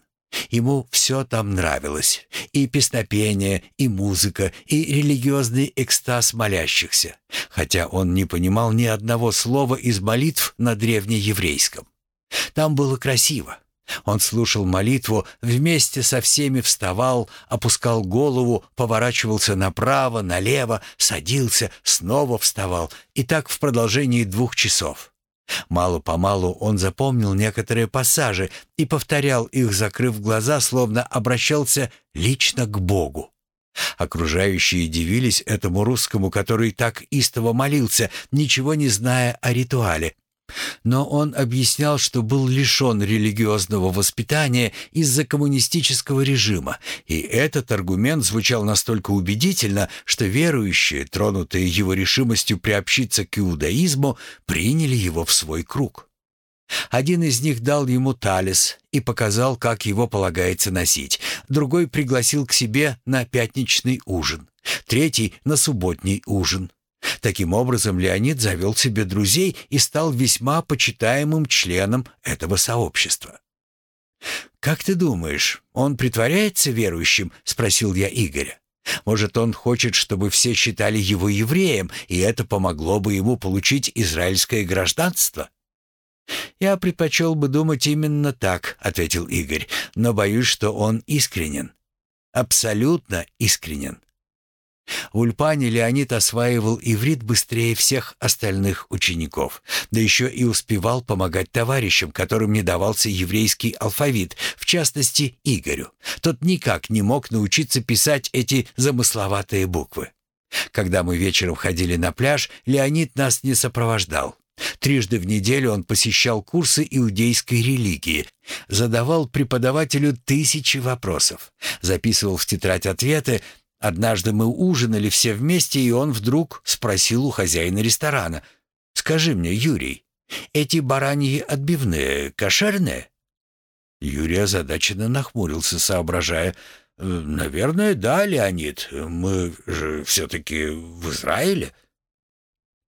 Ему все там нравилось. И песнопение, и музыка, и религиозный экстаз молящихся. Хотя он не понимал ни одного слова из молитв на древнееврейском. Там было красиво. Он слушал молитву, вместе со всеми вставал, опускал голову, поворачивался направо, налево, садился, снова вставал. И так в продолжении двух часов. Мало-помалу он запомнил некоторые пассажи и повторял их, закрыв глаза, словно обращался лично к Богу. Окружающие дивились этому русскому, который так истово молился, ничего не зная о ритуале, но он объяснял, что был лишен религиозного воспитания из-за коммунистического режима, и этот аргумент звучал настолько убедительно, что верующие, тронутые его решимостью приобщиться к иудаизму, приняли его в свой круг. Один из них дал ему талис и показал, как его полагается носить, другой пригласил к себе на пятничный ужин, третий — на субботний ужин. Таким образом, Леонид завел себе друзей и стал весьма почитаемым членом этого сообщества. «Как ты думаешь, он притворяется верующим?» — спросил я Игоря. «Может, он хочет, чтобы все считали его евреем, и это помогло бы ему получить израильское гражданство?» «Я предпочел бы думать именно так», — ответил Игорь, «но боюсь, что он искренен. Абсолютно искренен. В Ульпане Леонид осваивал иврит быстрее всех остальных учеников, да еще и успевал помогать товарищам, которым не давался еврейский алфавит, в частности Игорю. Тот никак не мог научиться писать эти замысловатые буквы. Когда мы вечером ходили на пляж, Леонид нас не сопровождал. Трижды в неделю он посещал курсы иудейской религии, задавал преподавателю тысячи вопросов, записывал в тетрадь ответы, Однажды мы ужинали все вместе, и он вдруг спросил у хозяина ресторана. «Скажи мне, Юрий, эти бараньи отбивные кошерные?» Юрий озадаченно нахмурился, соображая. «Э, «Наверное, да, Леонид. Мы же все-таки в Израиле».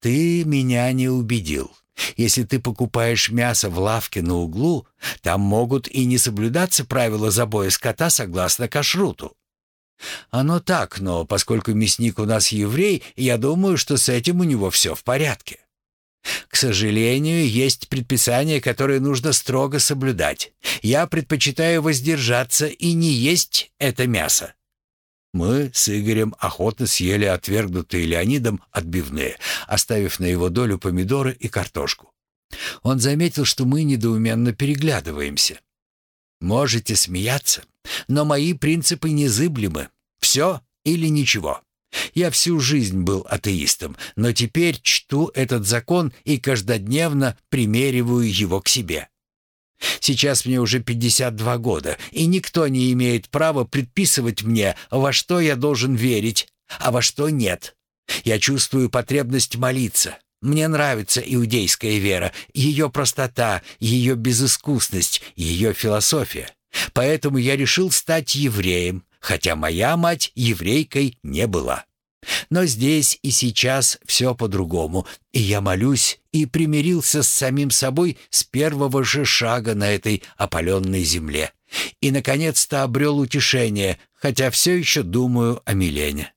«Ты меня не убедил. Если ты покупаешь мясо в лавке на углу, там могут и не соблюдаться правила забоя скота согласно кашруту. «Оно так, но поскольку мясник у нас еврей, я думаю, что с этим у него все в порядке. К сожалению, есть предписания, которые нужно строго соблюдать. Я предпочитаю воздержаться и не есть это мясо». Мы с Игорем охотно съели отвергнутые Леонидом отбивные, оставив на его долю помидоры и картошку. Он заметил, что мы недоуменно переглядываемся. Можете смеяться, но мои принципы незыблемы. Все или ничего. Я всю жизнь был атеистом, но теперь чту этот закон и каждодневно примериваю его к себе. Сейчас мне уже 52 года, и никто не имеет права предписывать мне, во что я должен верить, а во что нет. Я чувствую потребность молиться. Мне нравится иудейская вера, ее простота, ее безыскусность, ее философия. Поэтому я решил стать евреем, хотя моя мать еврейкой не была. Но здесь и сейчас все по-другому, и я молюсь и примирился с самим собой с первого же шага на этой опаленной земле. И, наконец-то, обрел утешение, хотя все еще думаю о Милене.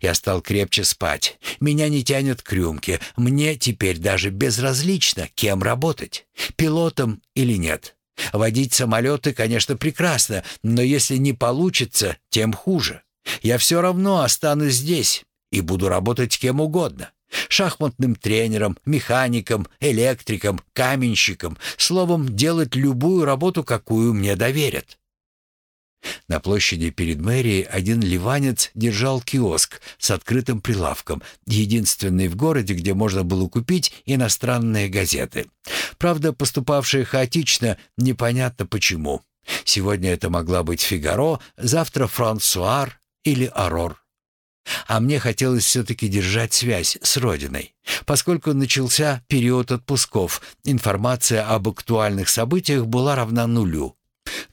Я стал крепче спать. Меня не тянет к рюмке. Мне теперь даже безразлично, кем работать. Пилотом или нет. Водить самолеты, конечно, прекрасно, но если не получится, тем хуже. Я все равно останусь здесь и буду работать кем угодно. Шахматным тренером, механиком, электриком, каменщиком. Словом, делать любую работу, какую мне доверят. На площади перед мэрией один ливанец держал киоск с открытым прилавком, единственный в городе, где можно было купить иностранные газеты. Правда, поступавшие хаотично, непонятно почему. Сегодня это могла быть «Фигаро», завтра «Франсуар» или «Арор». А мне хотелось все-таки держать связь с Родиной. Поскольку начался период отпусков, информация об актуальных событиях была равна нулю.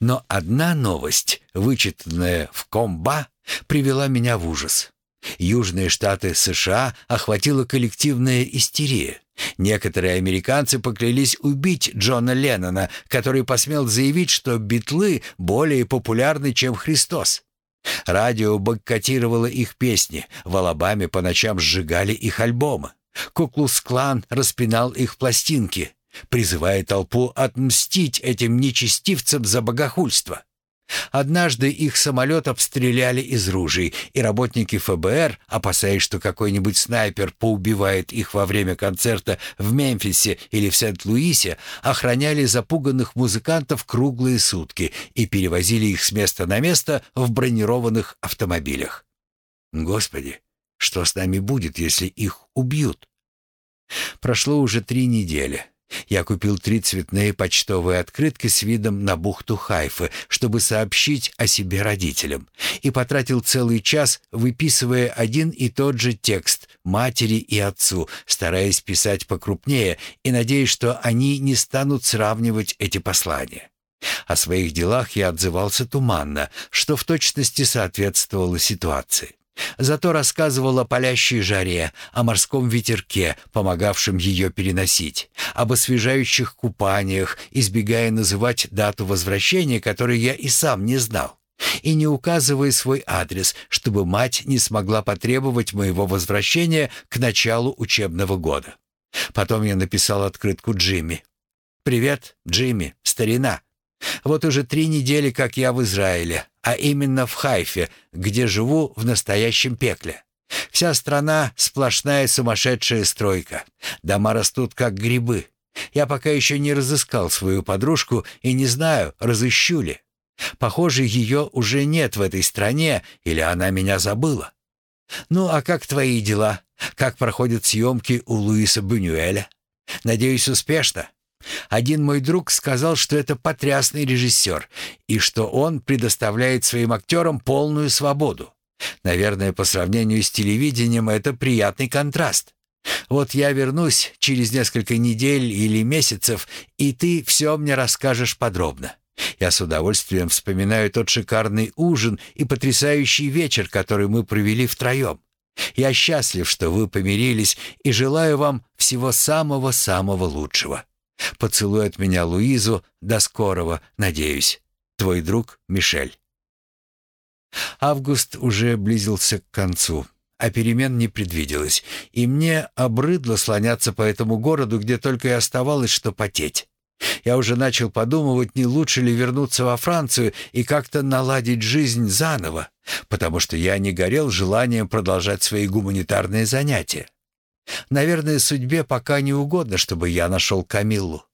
Но одна новость, вычитанная в Комба, привела меня в ужас. Южные штаты США охватила коллективная истерия. Некоторые американцы поклялись убить Джона Леннона, который посмел заявить, что битлы более популярны, чем Христос. Радио бойкотировало их песни, в Алабаме по ночам сжигали их альбомы. Куклус-клан распинал их пластинки призывая толпу отмстить этим нечестивцам за богохульство. Однажды их самолет обстреляли из ружей, и работники ФБР, опасаясь, что какой-нибудь снайпер поубивает их во время концерта в Мемфисе или в Сент-Луисе, охраняли запуганных музыкантов круглые сутки и перевозили их с места на место в бронированных автомобилях. Господи, что с нами будет, если их убьют? Прошло уже три недели. Я купил три цветные почтовые открытки с видом на бухту Хайфы, чтобы сообщить о себе родителям, и потратил целый час, выписывая один и тот же текст матери и отцу, стараясь писать покрупнее и надеясь, что они не станут сравнивать эти послания. О своих делах я отзывался туманно, что в точности соответствовало ситуации. Зато рассказывал о палящей жаре, о морском ветерке, помогавшем ее переносить, об освежающих купаниях, избегая называть дату возвращения, которой я и сам не знал, и не указывая свой адрес, чтобы мать не смогла потребовать моего возвращения к началу учебного года. Потом я написал открытку Джимми. «Привет, Джимми, старина. Вот уже три недели, как я в Израиле, а именно в Хайфе, где живу в настоящем пекле. Вся страна — сплошная сумасшедшая стройка. Дома растут как грибы. Я пока еще не разыскал свою подружку и не знаю, разыщу ли. Похоже, ее уже нет в этой стране, или она меня забыла. Ну, а как твои дела? Как проходят съемки у Луиса Бунюэля? Надеюсь, успешно? Один мой друг сказал, что это потрясный режиссер и что он предоставляет своим актерам полную свободу. Наверное, по сравнению с телевидением это приятный контраст. Вот я вернусь через несколько недель или месяцев, и ты все мне расскажешь подробно. Я с удовольствием вспоминаю тот шикарный ужин и потрясающий вечер, который мы провели втроем. Я счастлив, что вы помирились, и желаю вам всего самого-самого лучшего. Поцелуй от меня Луизу. До скорого, надеюсь. Твой друг Мишель. Август уже близился к концу, а перемен не предвиделось, и мне обрыдло слоняться по этому городу, где только и оставалось, что потеть. Я уже начал подумывать, не лучше ли вернуться во Францию и как-то наладить жизнь заново, потому что я не горел желанием продолжать свои гуманитарные занятия. Наверное, судьбе пока не угодно, чтобы я нашел Камиллу.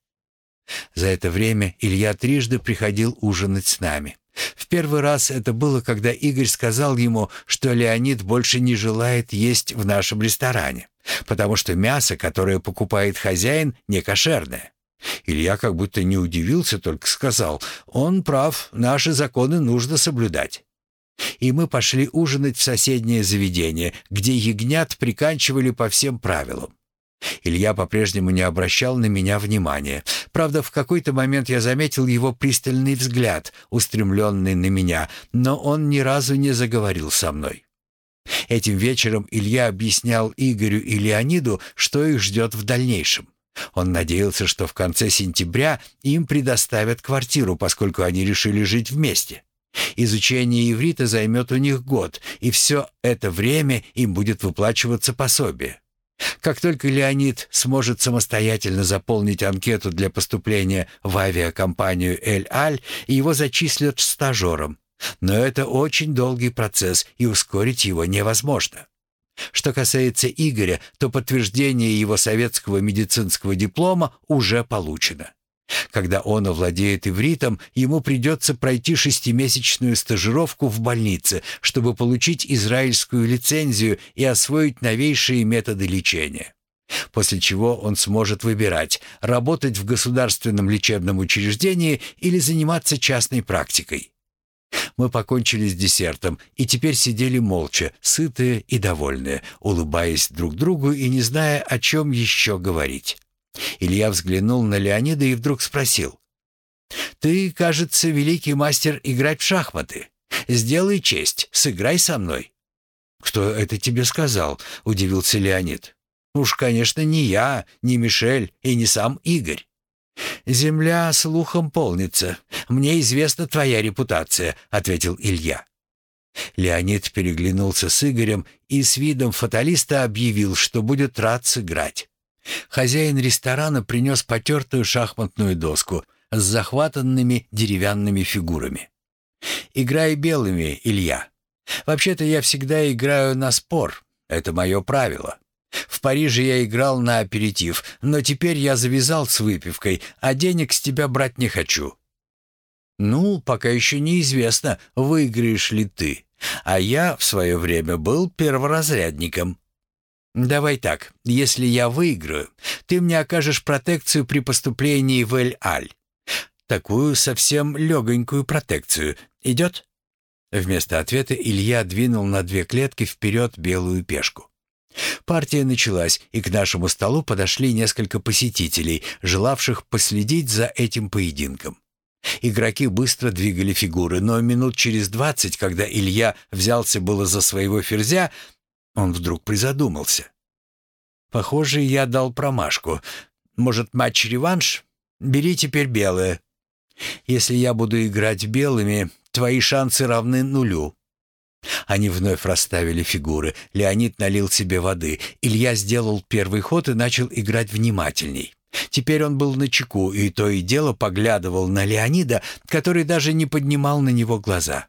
За это время Илья трижды приходил ужинать с нами. В первый раз это было, когда Игорь сказал ему, что Леонид больше не желает есть в нашем ресторане, потому что мясо, которое покупает хозяин, не кошерное. Илья как будто не удивился, только сказал, «Он прав, наши законы нужно соблюдать». И мы пошли ужинать в соседнее заведение, где ягнят приканчивали по всем правилам. Илья по-прежнему не обращал на меня внимания. Правда, в какой-то момент я заметил его пристальный взгляд, устремленный на меня, но он ни разу не заговорил со мной. Этим вечером Илья объяснял Игорю и Леониду, что их ждет в дальнейшем. Он надеялся, что в конце сентября им предоставят квартиру, поскольку они решили жить вместе. Изучение иврита займет у них год, и все это время им будет выплачиваться пособие. Как только Леонид сможет самостоятельно заполнить анкету для поступления в авиакомпанию «Эль-Аль», его зачислят стажером. Но это очень долгий процесс, и ускорить его невозможно. Что касается Игоря, то подтверждение его советского медицинского диплома уже получено. Когда он овладеет ивритом, ему придется пройти шестимесячную стажировку в больнице, чтобы получить израильскую лицензию и освоить новейшие методы лечения. После чего он сможет выбирать, работать в государственном лечебном учреждении или заниматься частной практикой. Мы покончили с десертом и теперь сидели молча, сытые и довольные, улыбаясь друг другу и не зная, о чем еще говорить. Илья взглянул на Леонида и вдруг спросил. «Ты, кажется, великий мастер играть в шахматы. Сделай честь, сыграй со мной». «Кто это тебе сказал?» — удивился Леонид. «Уж, конечно, не я, не Мишель и не сам Игорь». «Земля слухом полнится. Мне известна твоя репутация», — ответил Илья. Леонид переглянулся с Игорем и с видом фаталиста объявил, что будет рад сыграть. Хозяин ресторана принес потертую шахматную доску с захватанными деревянными фигурами. «Играй белыми, Илья. Вообще-то я всегда играю на спор. Это мое правило. В Париже я играл на аперитив, но теперь я завязал с выпивкой, а денег с тебя брать не хочу». «Ну, пока еще неизвестно, выиграешь ли ты. А я в свое время был перворазрядником». «Давай так, если я выиграю, ты мне окажешь протекцию при поступлении в Эль-Аль. Такую совсем легонькую протекцию. Идет?» Вместо ответа Илья двинул на две клетки вперед белую пешку. Партия началась, и к нашему столу подошли несколько посетителей, желавших последить за этим поединком. Игроки быстро двигали фигуры, но минут через двадцать, когда Илья взялся было за своего ферзя, он вдруг призадумался. «Похоже, я дал промашку. Может, матч-реванш? Бери теперь белое. Если я буду играть белыми, твои шансы равны нулю». Они вновь расставили фигуры. Леонид налил себе воды. Илья сделал первый ход и начал играть внимательней. Теперь он был на чеку и то и дело поглядывал на Леонида, который даже не поднимал на него глаза.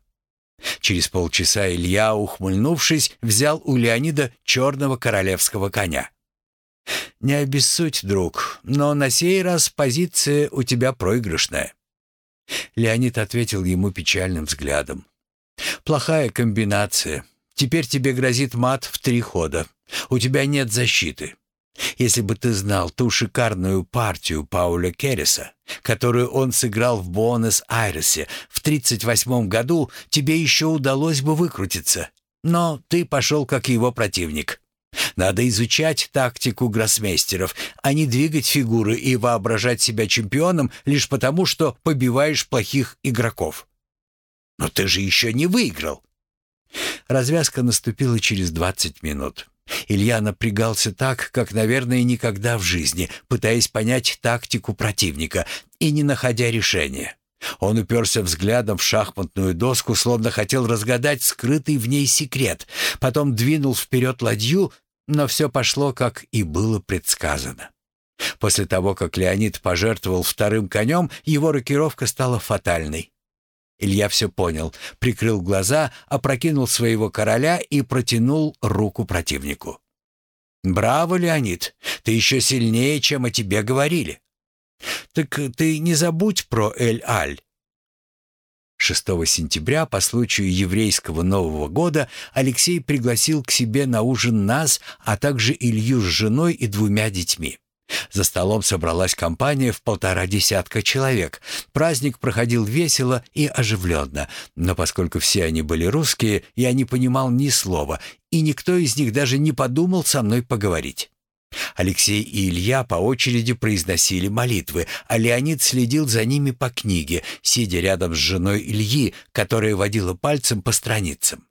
Через полчаса Илья, ухмыльнувшись, взял у Леонида черного королевского коня. «Не обессудь, друг, но на сей раз позиция у тебя проигрышная». Леонид ответил ему печальным взглядом. «Плохая комбинация. Теперь тебе грозит мат в три хода. У тебя нет защиты. Если бы ты знал ту шикарную партию Пауля Керриса, которую он сыграл в Буэнос-Айресе в 38 году, тебе еще удалось бы выкрутиться. Но ты пошел как его противник. Надо изучать тактику гроссмейстеров, а не двигать фигуры и воображать себя чемпионом лишь потому, что побиваешь плохих игроков. Но ты же еще не выиграл. Развязка наступила через 20 минут. Илья напрягался так, как, наверное, никогда в жизни, пытаясь понять тактику противника и не находя решения. Он уперся взглядом в шахматную доску, словно хотел разгадать скрытый в ней секрет, потом двинул вперед ладью, но все пошло, как и было предсказано. После того, как Леонид пожертвовал вторым конем, его рокировка стала фатальной. Илья все понял, прикрыл глаза, опрокинул своего короля и протянул руку противнику. «Браво, Леонид! Ты еще сильнее, чем о тебе говорили!» «Так ты не забудь про Эль-Аль!» 6 сентября по случаю еврейского Нового года Алексей пригласил к себе на ужин нас, а также Илью с женой и двумя детьми. За столом собралась компания в полтора десятка человек. Праздник проходил весело и оживленно, но поскольку все они были русские, я не понимал ни слова, и никто из них даже не подумал со мной поговорить. Алексей и Илья по очереди произносили молитвы, а Леонид следил за ними по книге, сидя рядом с женой Ильи, которая водила пальцем по страницам.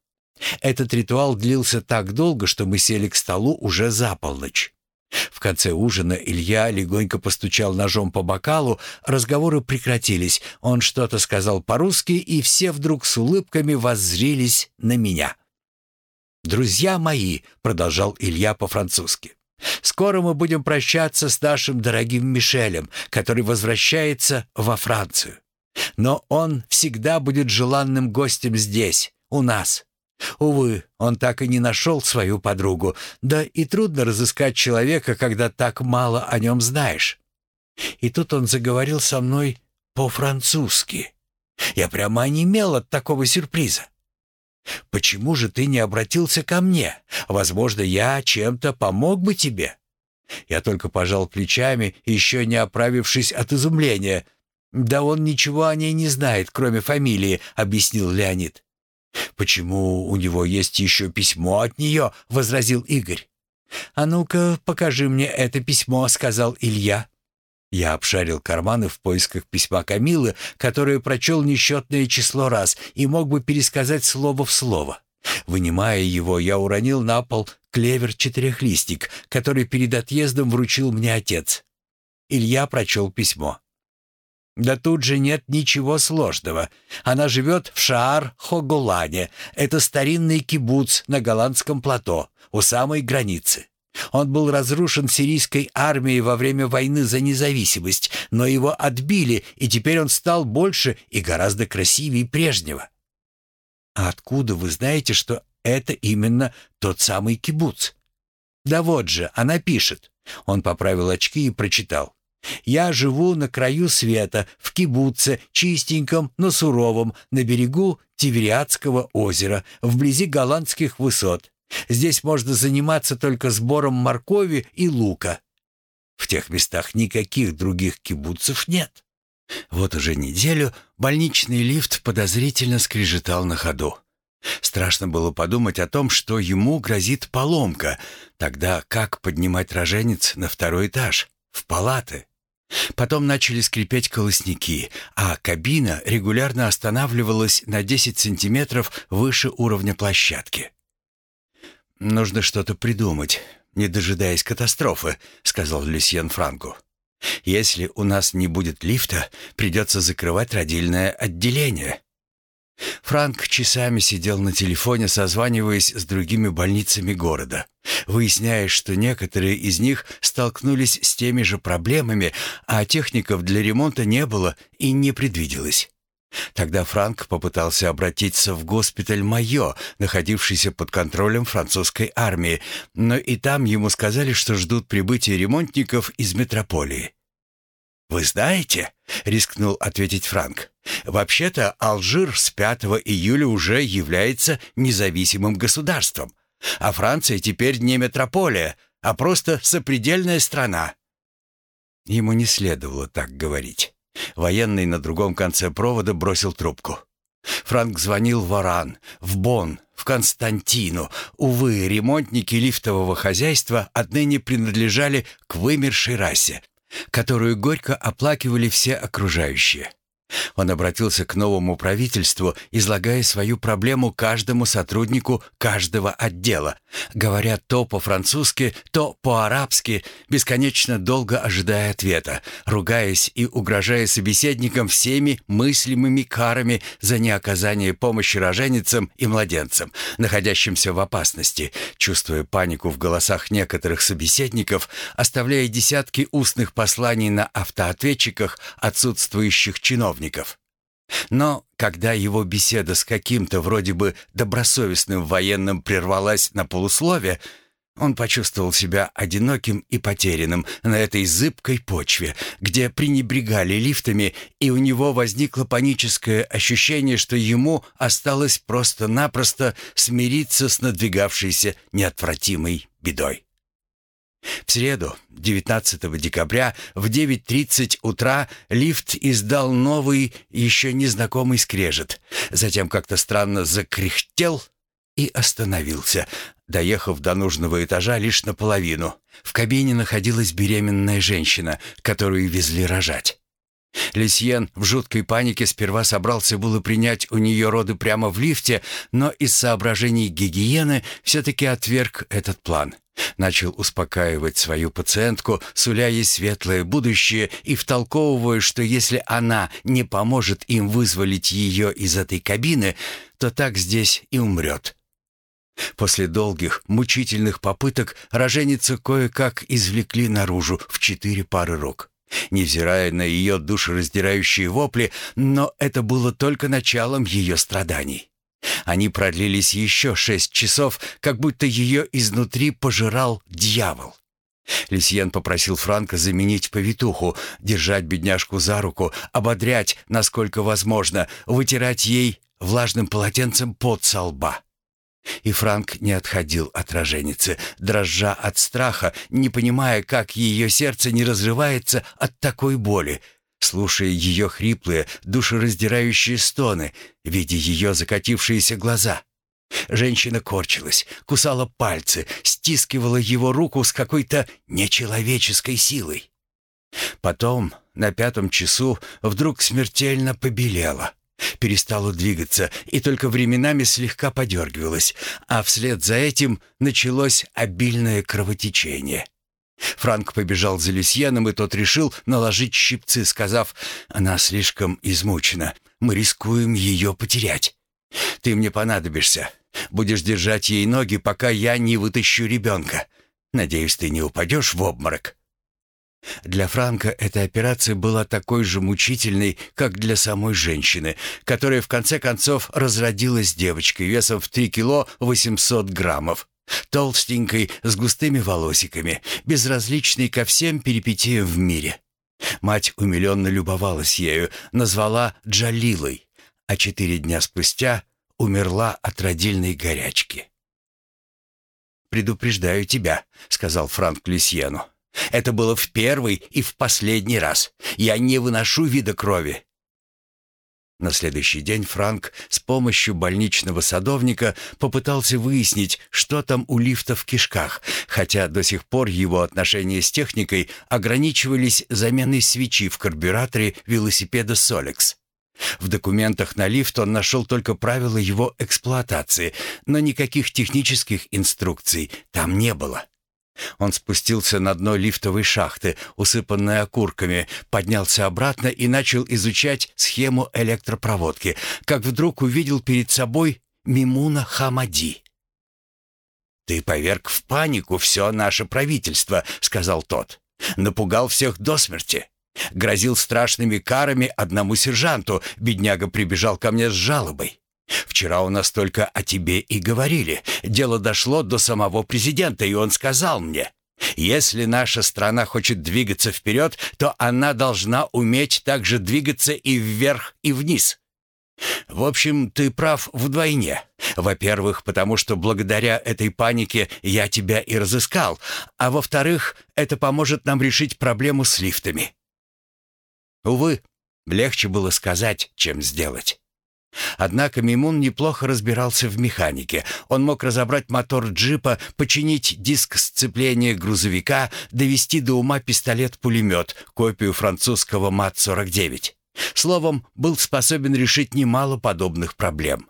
Этот ритуал длился так долго, что мы сели к столу уже за полночь. В конце ужина Илья легонько постучал ножом по бокалу, разговоры прекратились, он что-то сказал по-русски, и все вдруг с улыбками воззрились на меня. «Друзья мои», — продолжал Илья по-французски, «скоро мы будем прощаться с нашим дорогим Мишелем, который возвращается во Францию. Но он всегда будет желанным гостем здесь, у нас. Увы, он так и не нашел свою подругу, да и трудно разыскать человека, когда так мало о нем знаешь. И тут он заговорил со мной по-французски. Я прямо онемел от такого сюрприза. «Почему же ты не обратился ко мне? Возможно, я чем-то помог бы тебе». Я только пожал плечами, еще не оправившись от изумления. «Да он ничего о ней не знает, кроме фамилии», — объяснил Леонид. «Почему у него есть еще письмо от нее?» — возразил Игорь. «А ну-ка, покажи мне это письмо», — сказал Илья. Я обшарил карманы в поисках письма Камилы, которое прочел несчетное число раз и мог бы пересказать слово в слово. Вынимая его, я уронил на пол клевер-четырехлистник, который перед отъездом вручил мне отец. Илья прочел письмо. Да тут же нет ничего сложного. Она живет в Шаар-Хогулане. Это старинный кибуц на голландском плато, у самой границы. Он был разрушен сирийской армией во время войны за независимость, но его отбили, и теперь он стал больше и гораздо красивее прежнего. А откуда вы знаете, что это именно тот самый кибуц? Да вот же, она пишет. Он поправил очки и прочитал. Я живу на краю света, в кибуце, чистеньком, но суровом, на берегу Тивериадского озера, вблизи голландских высот. Здесь можно заниматься только сбором моркови и лука. В тех местах никаких других кибуцев нет. Вот уже неделю больничный лифт подозрительно скрежетал на ходу. Страшно было подумать о том, что ему грозит поломка. Тогда как поднимать роженец на второй этаж, в палаты? Потом начали скрипеть колосники, а кабина регулярно останавливалась на 10 сантиметров выше уровня площадки. «Нужно что-то придумать, не дожидаясь катастрофы», — сказал Люсьен Франку. «Если у нас не будет лифта, придется закрывать родильное отделение». Франк часами сидел на телефоне, созваниваясь с другими больницами города, выясняя, что некоторые из них столкнулись с теми же проблемами, а техников для ремонта не было и не предвиделось. Тогда Франк попытался обратиться в госпиталь Майо, находившийся под контролем французской армии, но и там ему сказали, что ждут прибытия ремонтников из метрополии. «Вы знаете?» — рискнул ответить Франк. «Вообще-то Алжир с 5 июля уже является независимым государством, а Франция теперь не метрополия, а просто сопредельная страна». Ему не следовало так говорить. Военный на другом конце провода бросил трубку. Франк звонил в Оран, в Бонн, в Константину. Увы, ремонтники лифтового хозяйства отныне принадлежали к вымершей расе — которую горько оплакивали все окружающие. Он обратился к новому правительству, излагая свою проблему каждому сотруднику каждого отдела, говоря то по-французски, то по-арабски, бесконечно долго ожидая ответа, ругаясь и угрожая собеседникам всеми мыслимыми карами за неоказание помощи роженицам и младенцам, находящимся в опасности, чувствуя панику в голосах некоторых собеседников, оставляя десятки устных посланий на автоответчиках отсутствующих чиновников чиновников. Но когда его беседа с каким-то вроде бы добросовестным военным прервалась на полуслове, он почувствовал себя одиноким и потерянным на этой зыбкой почве, где пренебрегали лифтами, и у него возникло паническое ощущение, что ему осталось просто-напросто смириться с надвигавшейся неотвратимой бедой. В среду, 19 декабря, в 9.30 утра лифт издал новый, еще незнакомый скрежет. Затем как-то странно закряхтел и остановился, доехав до нужного этажа лишь наполовину. В кабине находилась беременная женщина, которую везли рожать. Лисьен в жуткой панике сперва собрался было принять у нее роды прямо в лифте, но из соображений гигиены все-таки отверг этот план Начал успокаивать свою пациентку, суля ей светлое будущее и втолковывая, что если она не поможет им вызволить ее из этой кабины, то так здесь и умрет. После долгих, мучительных попыток роженицу кое-как извлекли наружу в четыре пары рук. Невзирая на ее душераздирающие вопли, но это было только началом ее страданий. Они продлились еще шесть часов, как будто ее изнутри пожирал дьявол. Лисьен попросил Франка заменить повитуху, держать бедняжку за руку, ободрять, насколько возможно, вытирать ей влажным полотенцем под со лба. И Франк не отходил от роженицы, дрожа от страха, не понимая, как ее сердце не разрывается от такой боли, слушая ее хриплые, душераздирающие стоны, видя ее закатившиеся глаза. Женщина корчилась, кусала пальцы, стискивала его руку с какой-то нечеловеческой силой. Потом, на пятом часу, вдруг смертельно побелела. Перестала двигаться и только временами слегка подергивалась, а вслед за этим началось обильное кровотечение. Франк побежал за Люсьеном, и тот решил наложить щипцы, сказав, «Она слишком измучена, мы рискуем ее потерять. Ты мне понадобишься. Будешь держать ей ноги, пока я не вытащу ребенка. Надеюсь, ты не упадешь в обморок». Для Франка эта операция была такой же мучительной, как для самой женщины, которая в конце концов разродилась девочкой весом в 3 кило 800 граммов. Толстенькой, с густыми волосиками, безразличной ко всем перипетиям в мире. Мать умиленно любовалась ею, назвала Джалилой, а четыре дня спустя умерла от родильной горячки. «Предупреждаю тебя», — сказал Франк Люсьену. «Это было в первый и в последний раз. Я не выношу вида крови. На следующий день Франк с помощью больничного садовника попытался выяснить, что там у лифта в кишках, хотя до сих пор его отношения с техникой ограничивались заменой свечи в карбюраторе велосипеда «Солекс». В документах на лифт он нашел только правила его эксплуатации, но никаких технических инструкций там не было. Он спустился на дно лифтовой шахты, усыпанной окурками, поднялся обратно и начал изучать схему электропроводки, как вдруг увидел перед собой Мимуна Хамади. «Ты поверг в панику все наше правительство», — сказал тот. «Напугал всех до смерти. Грозил страшными карами одному сержанту. Бедняга прибежал ко мне с жалобой. Вчера у нас только о тебе и говорили. Дело дошло до самого президента, и он сказал мне, если наша страна хочет двигаться вперед, то она должна уметь также двигаться и вверх, и вниз. В общем, ты прав вдвойне. Во-первых, потому что благодаря этой панике я тебя и разыскал, а во-вторых, это поможет нам решить проблему с лифтами. Увы, легче было сказать, чем сделать. Однако Мимун неплохо разбирался в механике. Он мог разобрать мотор джипа, починить диск сцепления грузовика, довести до ума пистолет-пулемет, копию французского МАТ-49. Словом, был способен решить немало подобных проблем.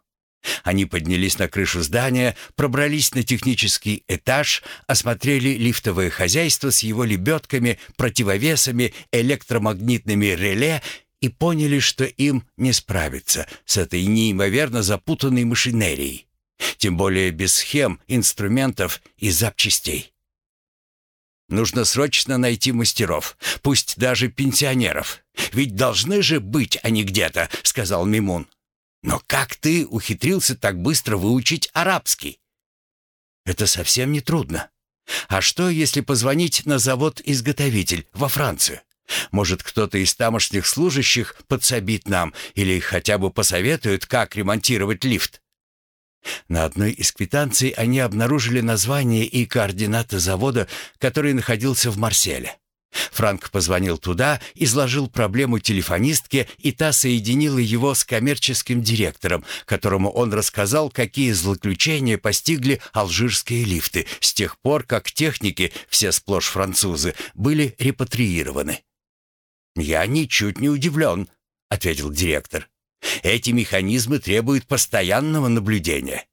Они поднялись на крышу здания, пробрались на технический этаж, осмотрели лифтовое хозяйство с его лебедками, противовесами, электромагнитными реле и поняли, что им не справиться с этой неимоверно запутанной машинерией, тем более без схем, инструментов и запчастей. Нужно срочно найти мастеров, пусть даже пенсионеров. Ведь должны же быть они где-то, сказал Мимун. Но как ты ухитрился так быстро выучить арабский? Это совсем не трудно. А что, если позвонить на завод-изготовитель во Францию? Может, кто-то из тамошних служащих подсобит нам или хотя бы посоветует, как ремонтировать лифт. На одной из квитанций они обнаружили название и координаты завода, который находился в Марселе. Франк позвонил туда, изложил проблему телефонистке, и та соединила его с коммерческим директором, которому он рассказал, какие злоключения постигли алжирские лифты с тех пор, как техники, все сплошь французы, были репатриированы. «Я ничуть не удивлен», — ответил директор. «Эти механизмы требуют постоянного наблюдения.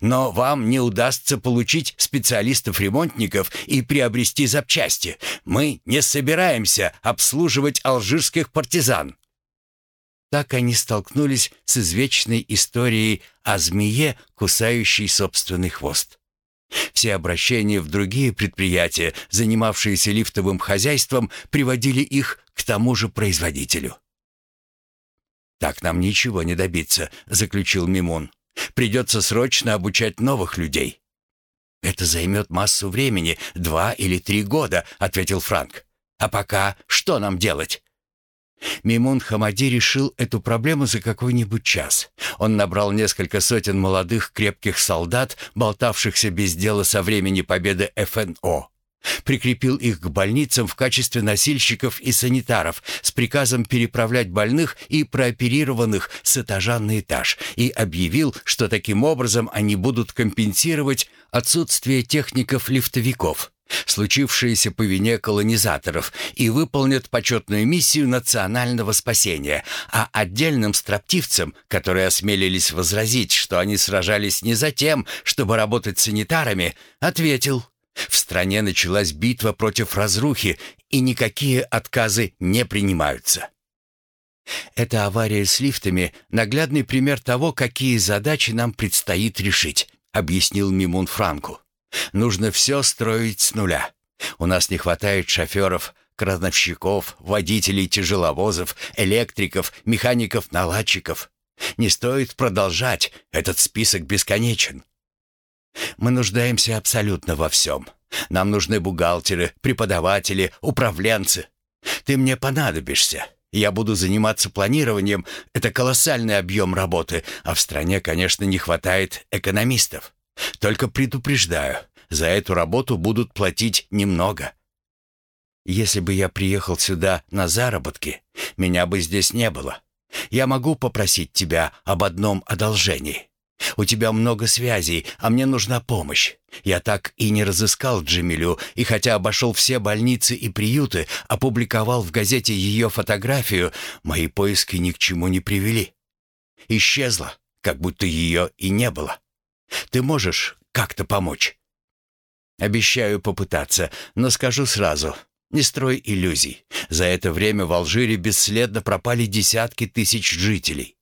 Но вам не удастся получить специалистов-ремонтников и приобрести запчасти. Мы не собираемся обслуживать алжирских партизан». Так они столкнулись с извечной историей о змее, кусающей собственный хвост. Все обращения в другие предприятия, занимавшиеся лифтовым хозяйством, приводили их к тому же производителю. «Так нам ничего не добиться», — заключил Мимун. Придется срочно обучать новых людей». «Это займет массу времени, два или три года», — ответил Франк. «А пока что нам делать?» Мимун Хамади решил эту проблему за какой-нибудь час. Он набрал несколько сотен молодых крепких солдат, болтавшихся без дела со времени победы ФНО. Прикрепил их к больницам в качестве носильщиков и санитаров с приказом переправлять больных и прооперированных с этажа на этаж и объявил, что таким образом они будут компенсировать отсутствие техников-лифтовиков, случившееся по вине колонизаторов, и выполнят почетную миссию национального спасения, а отдельным строптивцам, которые осмелились возразить, что они сражались не за тем, чтобы работать санитарами, ответил – в стране началась битва против разрухи, и никакие отказы не принимаются. Эта авария с лифтами — наглядный пример того, какие задачи нам предстоит решить, объяснил Мимун Франку. Нужно все строить с нуля. У нас не хватает шоферов, крановщиков, водителей тяжеловозов, электриков, механиков-наладчиков. Не стоит продолжать, этот список бесконечен. Мы нуждаемся абсолютно во всем. Нам нужны бухгалтеры, преподаватели, управленцы. Ты мне понадобишься. Я буду заниматься планированием. Это колоссальный объем работы, а в стране, конечно, не хватает экономистов. Только предупреждаю, за эту работу будут платить немного. Если бы я приехал сюда на заработки, меня бы здесь не было. Я могу попросить тебя об одном одолжении. У тебя много связей, а мне нужна помощь. Я так и не разыскал Джемилю, и хотя обошел все больницы и приюты, опубликовал в газете ее фотографию, мои поиски ни к чему не привели. Исчезла, как будто ее и не было. Ты можешь как-то помочь?» «Обещаю попытаться, но скажу сразу, не строй иллюзий. За это время в Алжире бесследно пропали десятки тысяч жителей.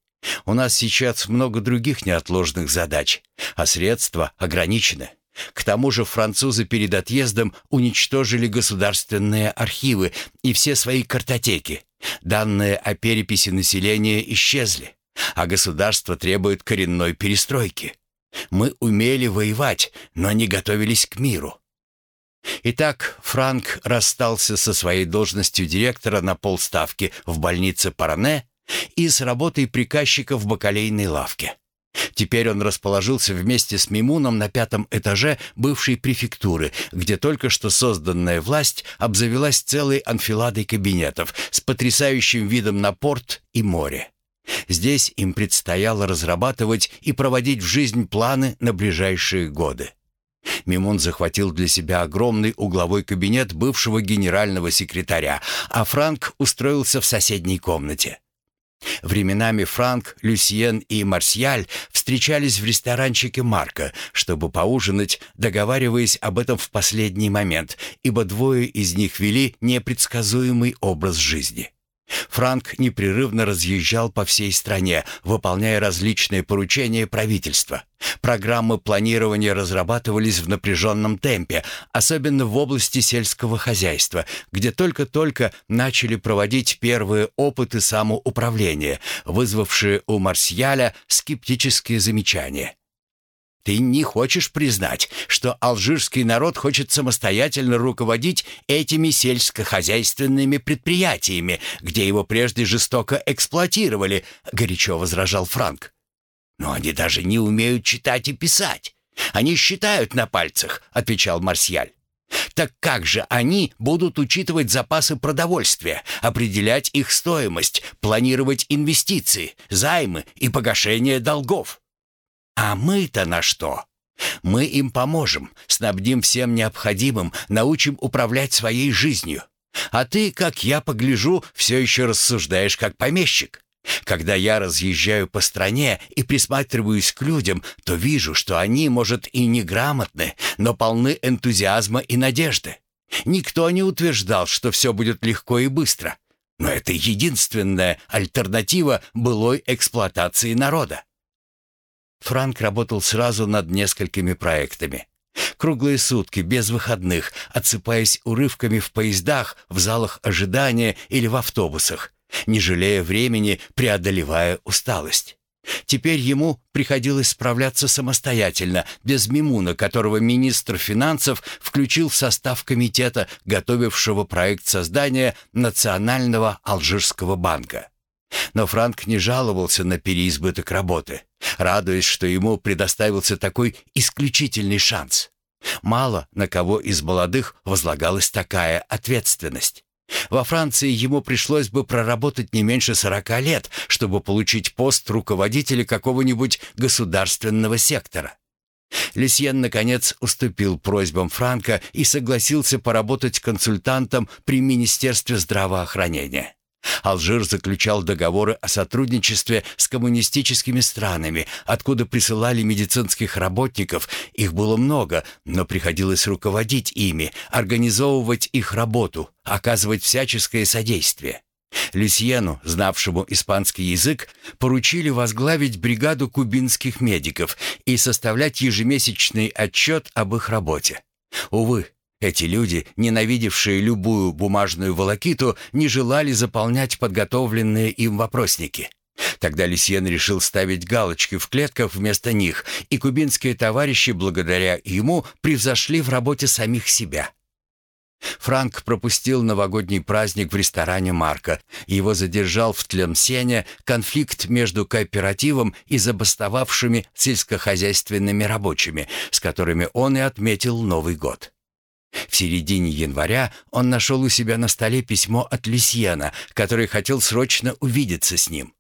У нас сейчас много других неотложных задач, а средства ограничены. К тому же французы перед отъездом уничтожили государственные архивы и все свои картотеки. Данные о переписи населения исчезли, а государство требует коренной перестройки. Мы умели воевать, но не готовились к миру. Итак, Франк расстался со своей должностью директора на полставки в больнице Паране и с работой приказчика в бакалейной лавке. Теперь он расположился вместе с Мимуном на пятом этаже бывшей префектуры, где только что созданная власть обзавелась целой анфиладой кабинетов с потрясающим видом на порт и море. Здесь им предстояло разрабатывать и проводить в жизнь планы на ближайшие годы. Мимун захватил для себя огромный угловой кабинет бывшего генерального секретаря, а Франк устроился в соседней комнате. Временами Франк, Люсьен и Марсиаль встречались в ресторанчике Марка, чтобы поужинать, договариваясь об этом в последний момент, ибо двое из них вели непредсказуемый образ жизни. Франк непрерывно разъезжал по всей стране, выполняя различные поручения правительства. Программы планирования разрабатывались в напряженном темпе, особенно в области сельского хозяйства, где только-только начали проводить первые опыты самоуправления, вызвавшие у Марсьяля скептические замечания. Ты не хочешь признать, что алжирский народ хочет самостоятельно руководить этими сельскохозяйственными предприятиями, где его прежде жестоко эксплуатировали, горячо возражал Франк. Но они даже не умеют читать и писать. Они считают на пальцах, отвечал Марсиаль. Так как же они будут учитывать запасы продовольствия, определять их стоимость, планировать инвестиции, займы и погашение долгов? А мы-то на что? Мы им поможем, снабдим всем необходимым, научим управлять своей жизнью. А ты, как я погляжу, все еще рассуждаешь как помещик. Когда я разъезжаю по стране и присматриваюсь к людям, то вижу, что они, может, и неграмотны, но полны энтузиазма и надежды. Никто не утверждал, что все будет легко и быстро. Но это единственная альтернатива былой эксплуатации народа. Франк работал сразу над несколькими проектами. Круглые сутки, без выходных, отсыпаясь урывками в поездах, в залах ожидания или в автобусах, не жалея времени, преодолевая усталость. Теперь ему приходилось справляться самостоятельно, без Мимуна, которого министр финансов включил в состав комитета, готовившего проект создания Национального Алжирского банка. Но Франк не жаловался на переизбыток работы, радуясь, что ему предоставился такой исключительный шанс. Мало на кого из молодых возлагалась такая ответственность. Во Франции ему пришлось бы проработать не меньше сорока лет, чтобы получить пост руководителя какого-нибудь государственного сектора. Лесьен, наконец, уступил просьбам Франка и согласился поработать консультантом при Министерстве здравоохранения. Алжир заключал договоры о сотрудничестве с коммунистическими странами, откуда присылали медицинских работников. Их было много, но приходилось руководить ими, организовывать их работу, оказывать всяческое содействие. Люсьену, знавшему испанский язык, поручили возглавить бригаду кубинских медиков и составлять ежемесячный отчет об их работе. Увы, эти люди, ненавидевшие любую бумажную волокиту, не желали заполнять подготовленные им вопросники. Тогда Лисьен решил ставить галочки в клетках вместо них, и кубинские товарищи, благодаря ему, превзошли в работе самих себя. Франк пропустил новогодний праздник в ресторане Марка. Его задержал в Тленсене конфликт между кооперативом и забастовавшими сельскохозяйственными рабочими, с которыми он и отметил Новый год. В середине января он нашел у себя на столе письмо от Люсьена, который хотел срочно увидеться с ним.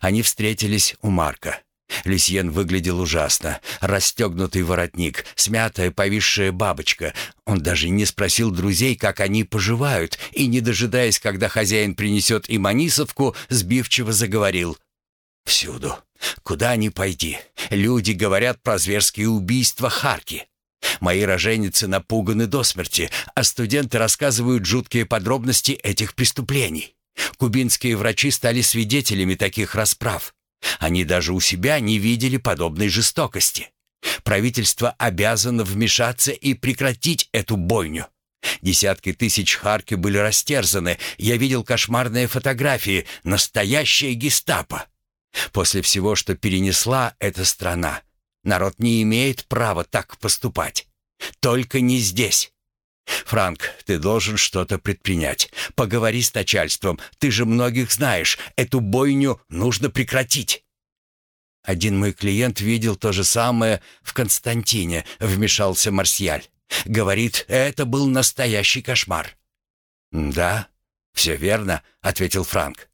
Они встретились у Марка. Люсьен выглядел ужасно. Расстегнутый воротник, смятая повисшая бабочка. Он даже не спросил друзей, как они поживают, и, не дожидаясь, когда хозяин принесет им анисовку, сбивчиво заговорил. «Всюду. Куда ни пойди. Люди говорят про зверские убийства Харки. Мои роженицы напуганы до смерти, а студенты рассказывают жуткие подробности этих преступлений. Кубинские врачи стали свидетелями таких расправ. Они даже у себя не видели подобной жестокости. Правительство обязано вмешаться и прекратить эту бойню. Десятки тысяч Харки были растерзаны. Я видел кошмарные фотографии. Настоящая гестапо. После всего, что перенесла эта страна, Народ не имеет права так поступать. Только не здесь. Франк, ты должен что-то предпринять. Поговори с начальством. Ты же многих знаешь. Эту бойню нужно прекратить. Один мой клиент видел то же самое в Константине, вмешался Марсиаль. Говорит, это был настоящий кошмар. Да, все верно, ответил Франк.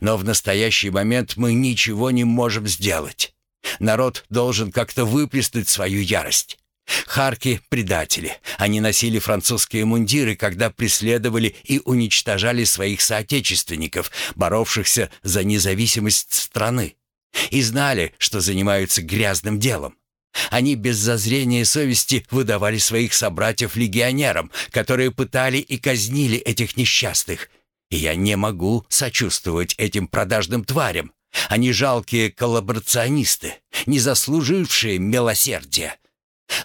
Но в настоящий момент мы ничего не можем сделать. Народ должен как-то выплеснуть свою ярость. Харки — предатели. Они носили французские мундиры, когда преследовали и уничтожали своих соотечественников, боровшихся за независимость страны. И знали, что занимаются грязным делом. Они без зазрения совести выдавали своих собратьев легионерам, которые пытали и казнили этих несчастных. И я не могу сочувствовать этим продажным тварям. Они жалкие коллаборационисты, не заслужившие милосердия.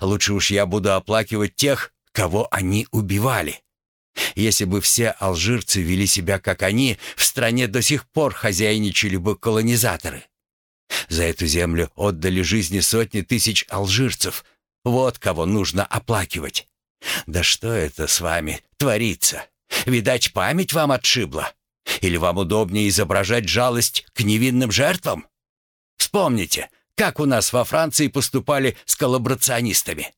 Лучше уж я буду оплакивать тех, кого они убивали. Если бы все алжирцы вели себя как они, в стране до сих пор хозяйничали бы колонизаторы. За эту землю отдали жизни сотни тысяч алжирцев. Вот кого нужно оплакивать. Да что это с вами творится? Видать, память вам отшибла. Или вам удобнее изображать жалость к невинным жертвам? Вспомните, как у нас во Франции поступали с коллаборационистами.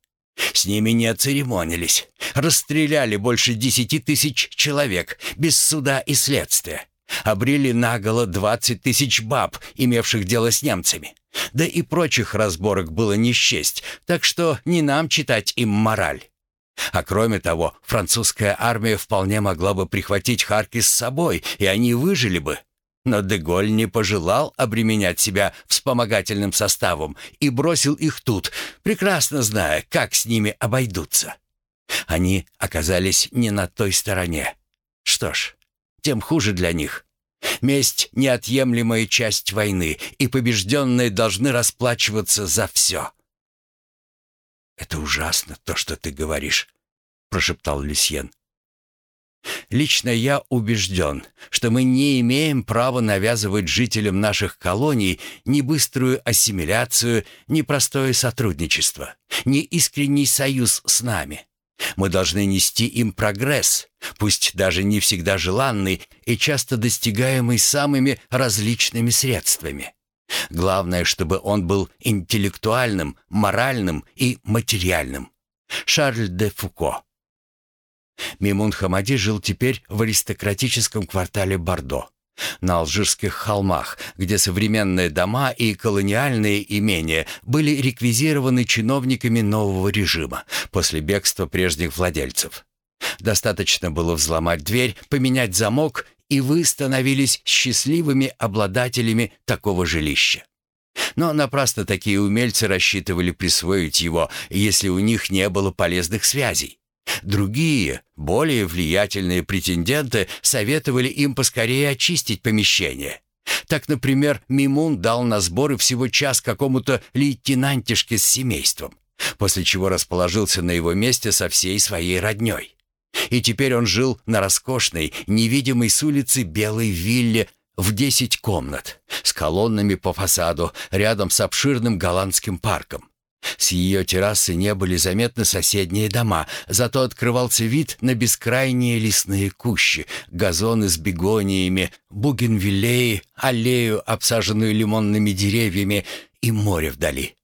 С ними не церемонились. Расстреляли больше десяти тысяч человек без суда и следствия. Обрели наголо двадцать тысяч баб, имевших дело с немцами. Да и прочих разборок было не счесть, так что не нам читать им мораль. А кроме того, французская армия вполне могла бы прихватить Харки с собой, и они выжили бы. Но Деголь не пожелал обременять себя вспомогательным составом и бросил их тут, прекрасно зная, как с ними обойдутся. Они оказались не на той стороне. Что ж, тем хуже для них. Месть — неотъемлемая часть войны, и побежденные должны расплачиваться за все. «Это ужасно, то, что ты говоришь», — прошептал Люсьен. Лично я убежден, что мы не имеем права навязывать жителям наших колоний ни быструю ассимиляцию, ни простое сотрудничество, ни искренний союз с нами. Мы должны нести им прогресс, пусть даже не всегда желанный и часто достигаемый самыми различными средствами. Главное, чтобы он был интеллектуальным, моральным и материальным. Шарль де Фуко Мимун Хамади жил теперь в аристократическом квартале Бордо, на Алжирских холмах, где современные дома и колониальные имения были реквизированы чиновниками нового режима после бегства прежних владельцев. Достаточно было взломать дверь, поменять замок, и вы становились счастливыми обладателями такого жилища. Но напрасно такие умельцы рассчитывали присвоить его, если у них не было полезных связей. Другие, более влиятельные претенденты советовали им поскорее очистить помещение. Так, например, Мимун дал на сборы всего час какому-то лейтенантишке с семейством, после чего расположился на его месте со всей своей роднёй. И теперь он жил на роскошной, невидимой с улицы белой вилле в десять комнат, с колоннами по фасаду, рядом с обширным голландским парком. С ее террасы не были заметны соседние дома, зато открывался вид на бескрайние лесные кущи, газоны с бегониями, бугенвиллеи, аллею, обсаженную лимонными деревьями, и море вдали.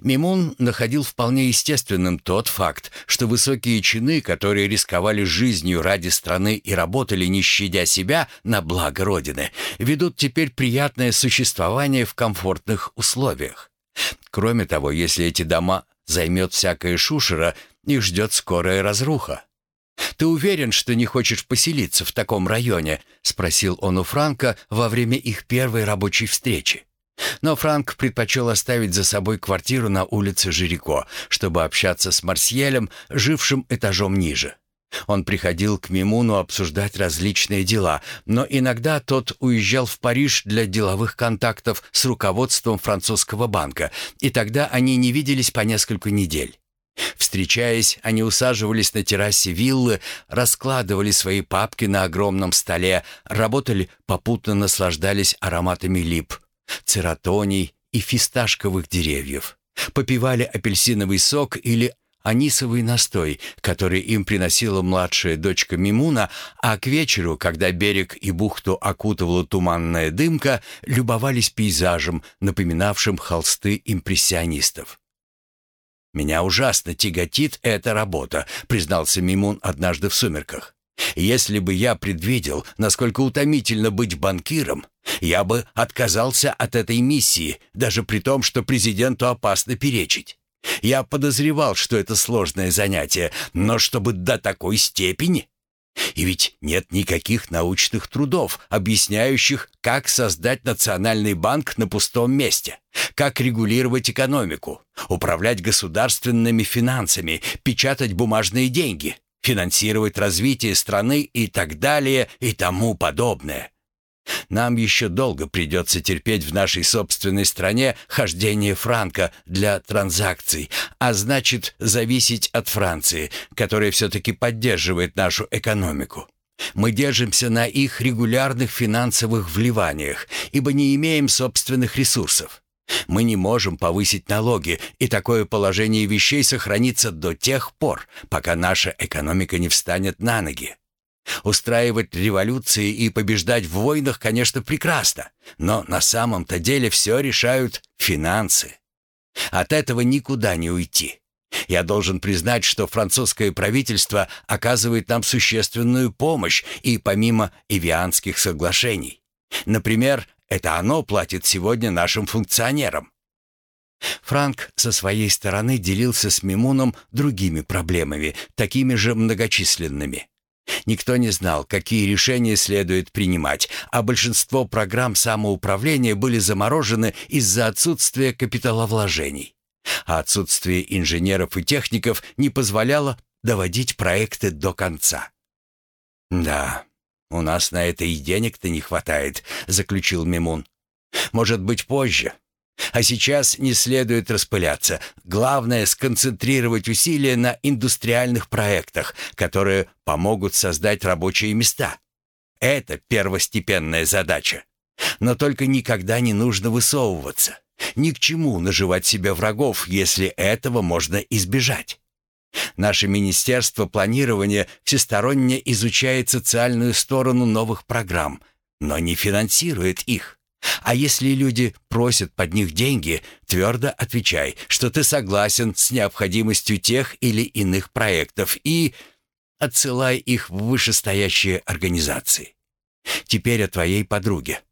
Мимун находил вполне естественным тот факт, что высокие чины, которые рисковали жизнью ради страны и работали, не щадя себя, на благо Родины, ведут теперь приятное существование в комфортных условиях. Кроме того, если эти дома займет всякая шушера, их ждет скорая разруха. «Ты уверен, что не хочешь поселиться в таком районе?» — спросил он у Франка во время их первой рабочей встречи. Но Франк предпочел оставить за собой квартиру на улице Жирико, чтобы общаться с Марсьелем, жившим этажом ниже. Он приходил к Мимуну обсуждать различные дела, но иногда тот уезжал в Париж для деловых контактов с руководством французского банка, и тогда они не виделись по несколько недель. Встречаясь, они усаживались на террасе виллы, раскладывали свои папки на огромном столе, работали, попутно наслаждались ароматами лип, цератоний и фисташковых деревьев, попивали апельсиновый сок или анисовый настой, который им приносила младшая дочка Мимуна, а к вечеру, когда берег и бухту окутывала туманная дымка, любовались пейзажем, напоминавшим холсты импрессионистов. «Меня ужасно тяготит эта работа», — признался Мимун однажды в сумерках. «Если бы я предвидел, насколько утомительно быть банкиром, я бы отказался от этой миссии, даже при том, что президенту опасно перечить. Я подозревал, что это сложное занятие, но чтобы до такой степени... И ведь нет никаких научных трудов, объясняющих, как создать национальный банк на пустом месте, как регулировать экономику, управлять государственными финансами, печатать бумажные деньги, финансировать развитие страны и так далее и тому подобное. Нам еще долго придется терпеть в нашей собственной стране хождение франка для транзакций, а значит зависеть от Франции, которая все-таки поддерживает нашу экономику. Мы держимся на их регулярных финансовых вливаниях, ибо не имеем собственных ресурсов. Мы не можем повысить налоги, и такое положение вещей сохранится до тех пор, пока наша экономика не встанет на ноги. Устраивать революции и побеждать в войнах, конечно, прекрасно, но на самом-то деле все решают финансы. От этого никуда не уйти. Я должен признать, что французское правительство оказывает нам существенную помощь и помимо Эвианских соглашений. Например, это оно платит сегодня нашим функционерам. Франк со своей стороны делился с Мимуном другими проблемами, такими же многочисленными. Никто не знал, какие решения следует принимать, а большинство программ самоуправления были заморожены из-за отсутствия капиталовложений. А отсутствие инженеров и техников не позволяло доводить проекты до конца. «Да, у нас на это и денег-то не хватает», — заключил Мимун. «Может быть, позже. А сейчас не следует распыляться. Главное — сконцентрировать усилия на индустриальных проектах, которые помогут создать рабочие места. Это первостепенная задача. Но только никогда не нужно высовываться. Ни к чему наживать себе врагов, если этого можно избежать. Наше Министерство планирования всесторонне изучает социальную сторону новых программ, но не финансирует их. А если люди просят под них деньги, твердо отвечай, что ты согласен с необходимостью тех или иных проектов и отсылай их в вышестоящие организации. Теперь о твоей подруге.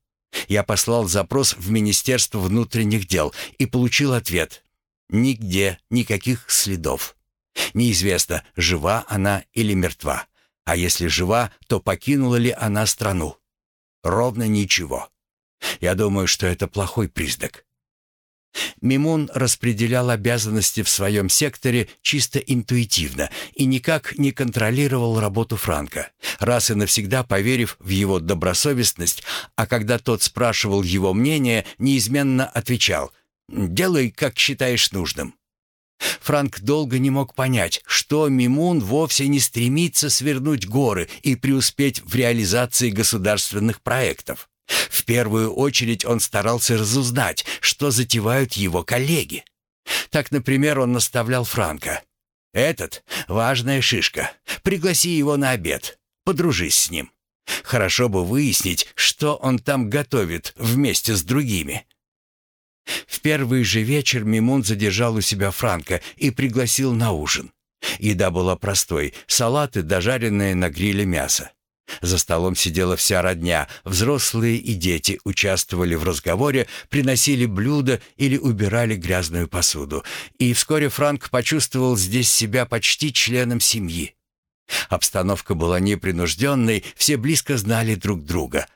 Я послал запрос в Министерство внутренних дел и получил ответ. Нигде никаких следов. Неизвестно, жива она или мертва. А если жива, то покинула ли она страну? Ровно ничего. Я думаю, что это плохой признак. Мимун распределял обязанности в своем секторе чисто интуитивно и никак не контролировал работу Франка, раз и навсегда поверив в его добросовестность, а когда тот спрашивал его мнение, неизменно отвечал «Делай, как считаешь нужным». Франк долго не мог понять, что Мимун вовсе не стремится свернуть горы и преуспеть в реализации государственных проектов. В первую очередь он старался разузнать, что затевают его коллеги. Так, например, он наставлял Франка. «Этот — важная шишка. Пригласи его на обед. Подружись с ним. Хорошо бы выяснить, что он там готовит вместе с другими». В первый же вечер Мимун задержал у себя Франка и пригласил на ужин. Еда была простой — салаты, дожаренное на гриле мясо. За столом сидела вся родня, взрослые и дети участвовали в разговоре, приносили блюда или убирали грязную посуду. И вскоре Франк почувствовал здесь себя почти членом семьи. Обстановка была непринужденной, все близко знали друг друга.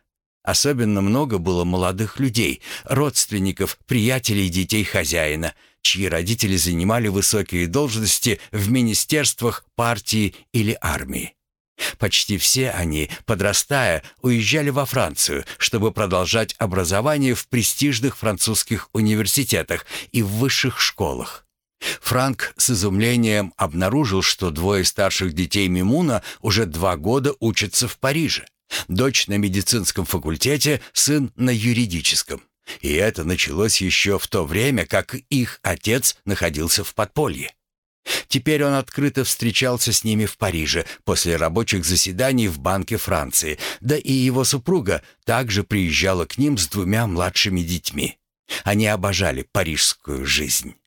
Особенно много было молодых людей, родственников, приятелей детей хозяина, чьи родители занимали высокие должности в министерствах, партии или армии. Почти все они, подрастая, уезжали во Францию, чтобы продолжать образование в престижных французских университетах и в высших школах. Франк с изумлением обнаружил, что двое старших детей Мимуна уже два года учатся в Париже. Дочь на медицинском факультете, сын на юридическом. И это началось еще в то время, как их отец находился в подполье. Теперь он открыто встречался с ними в Париже после рабочих заседаний в Банке Франции, да и его супруга также приезжала к ним с двумя младшими детьми. Они обожали парижскую жизнь.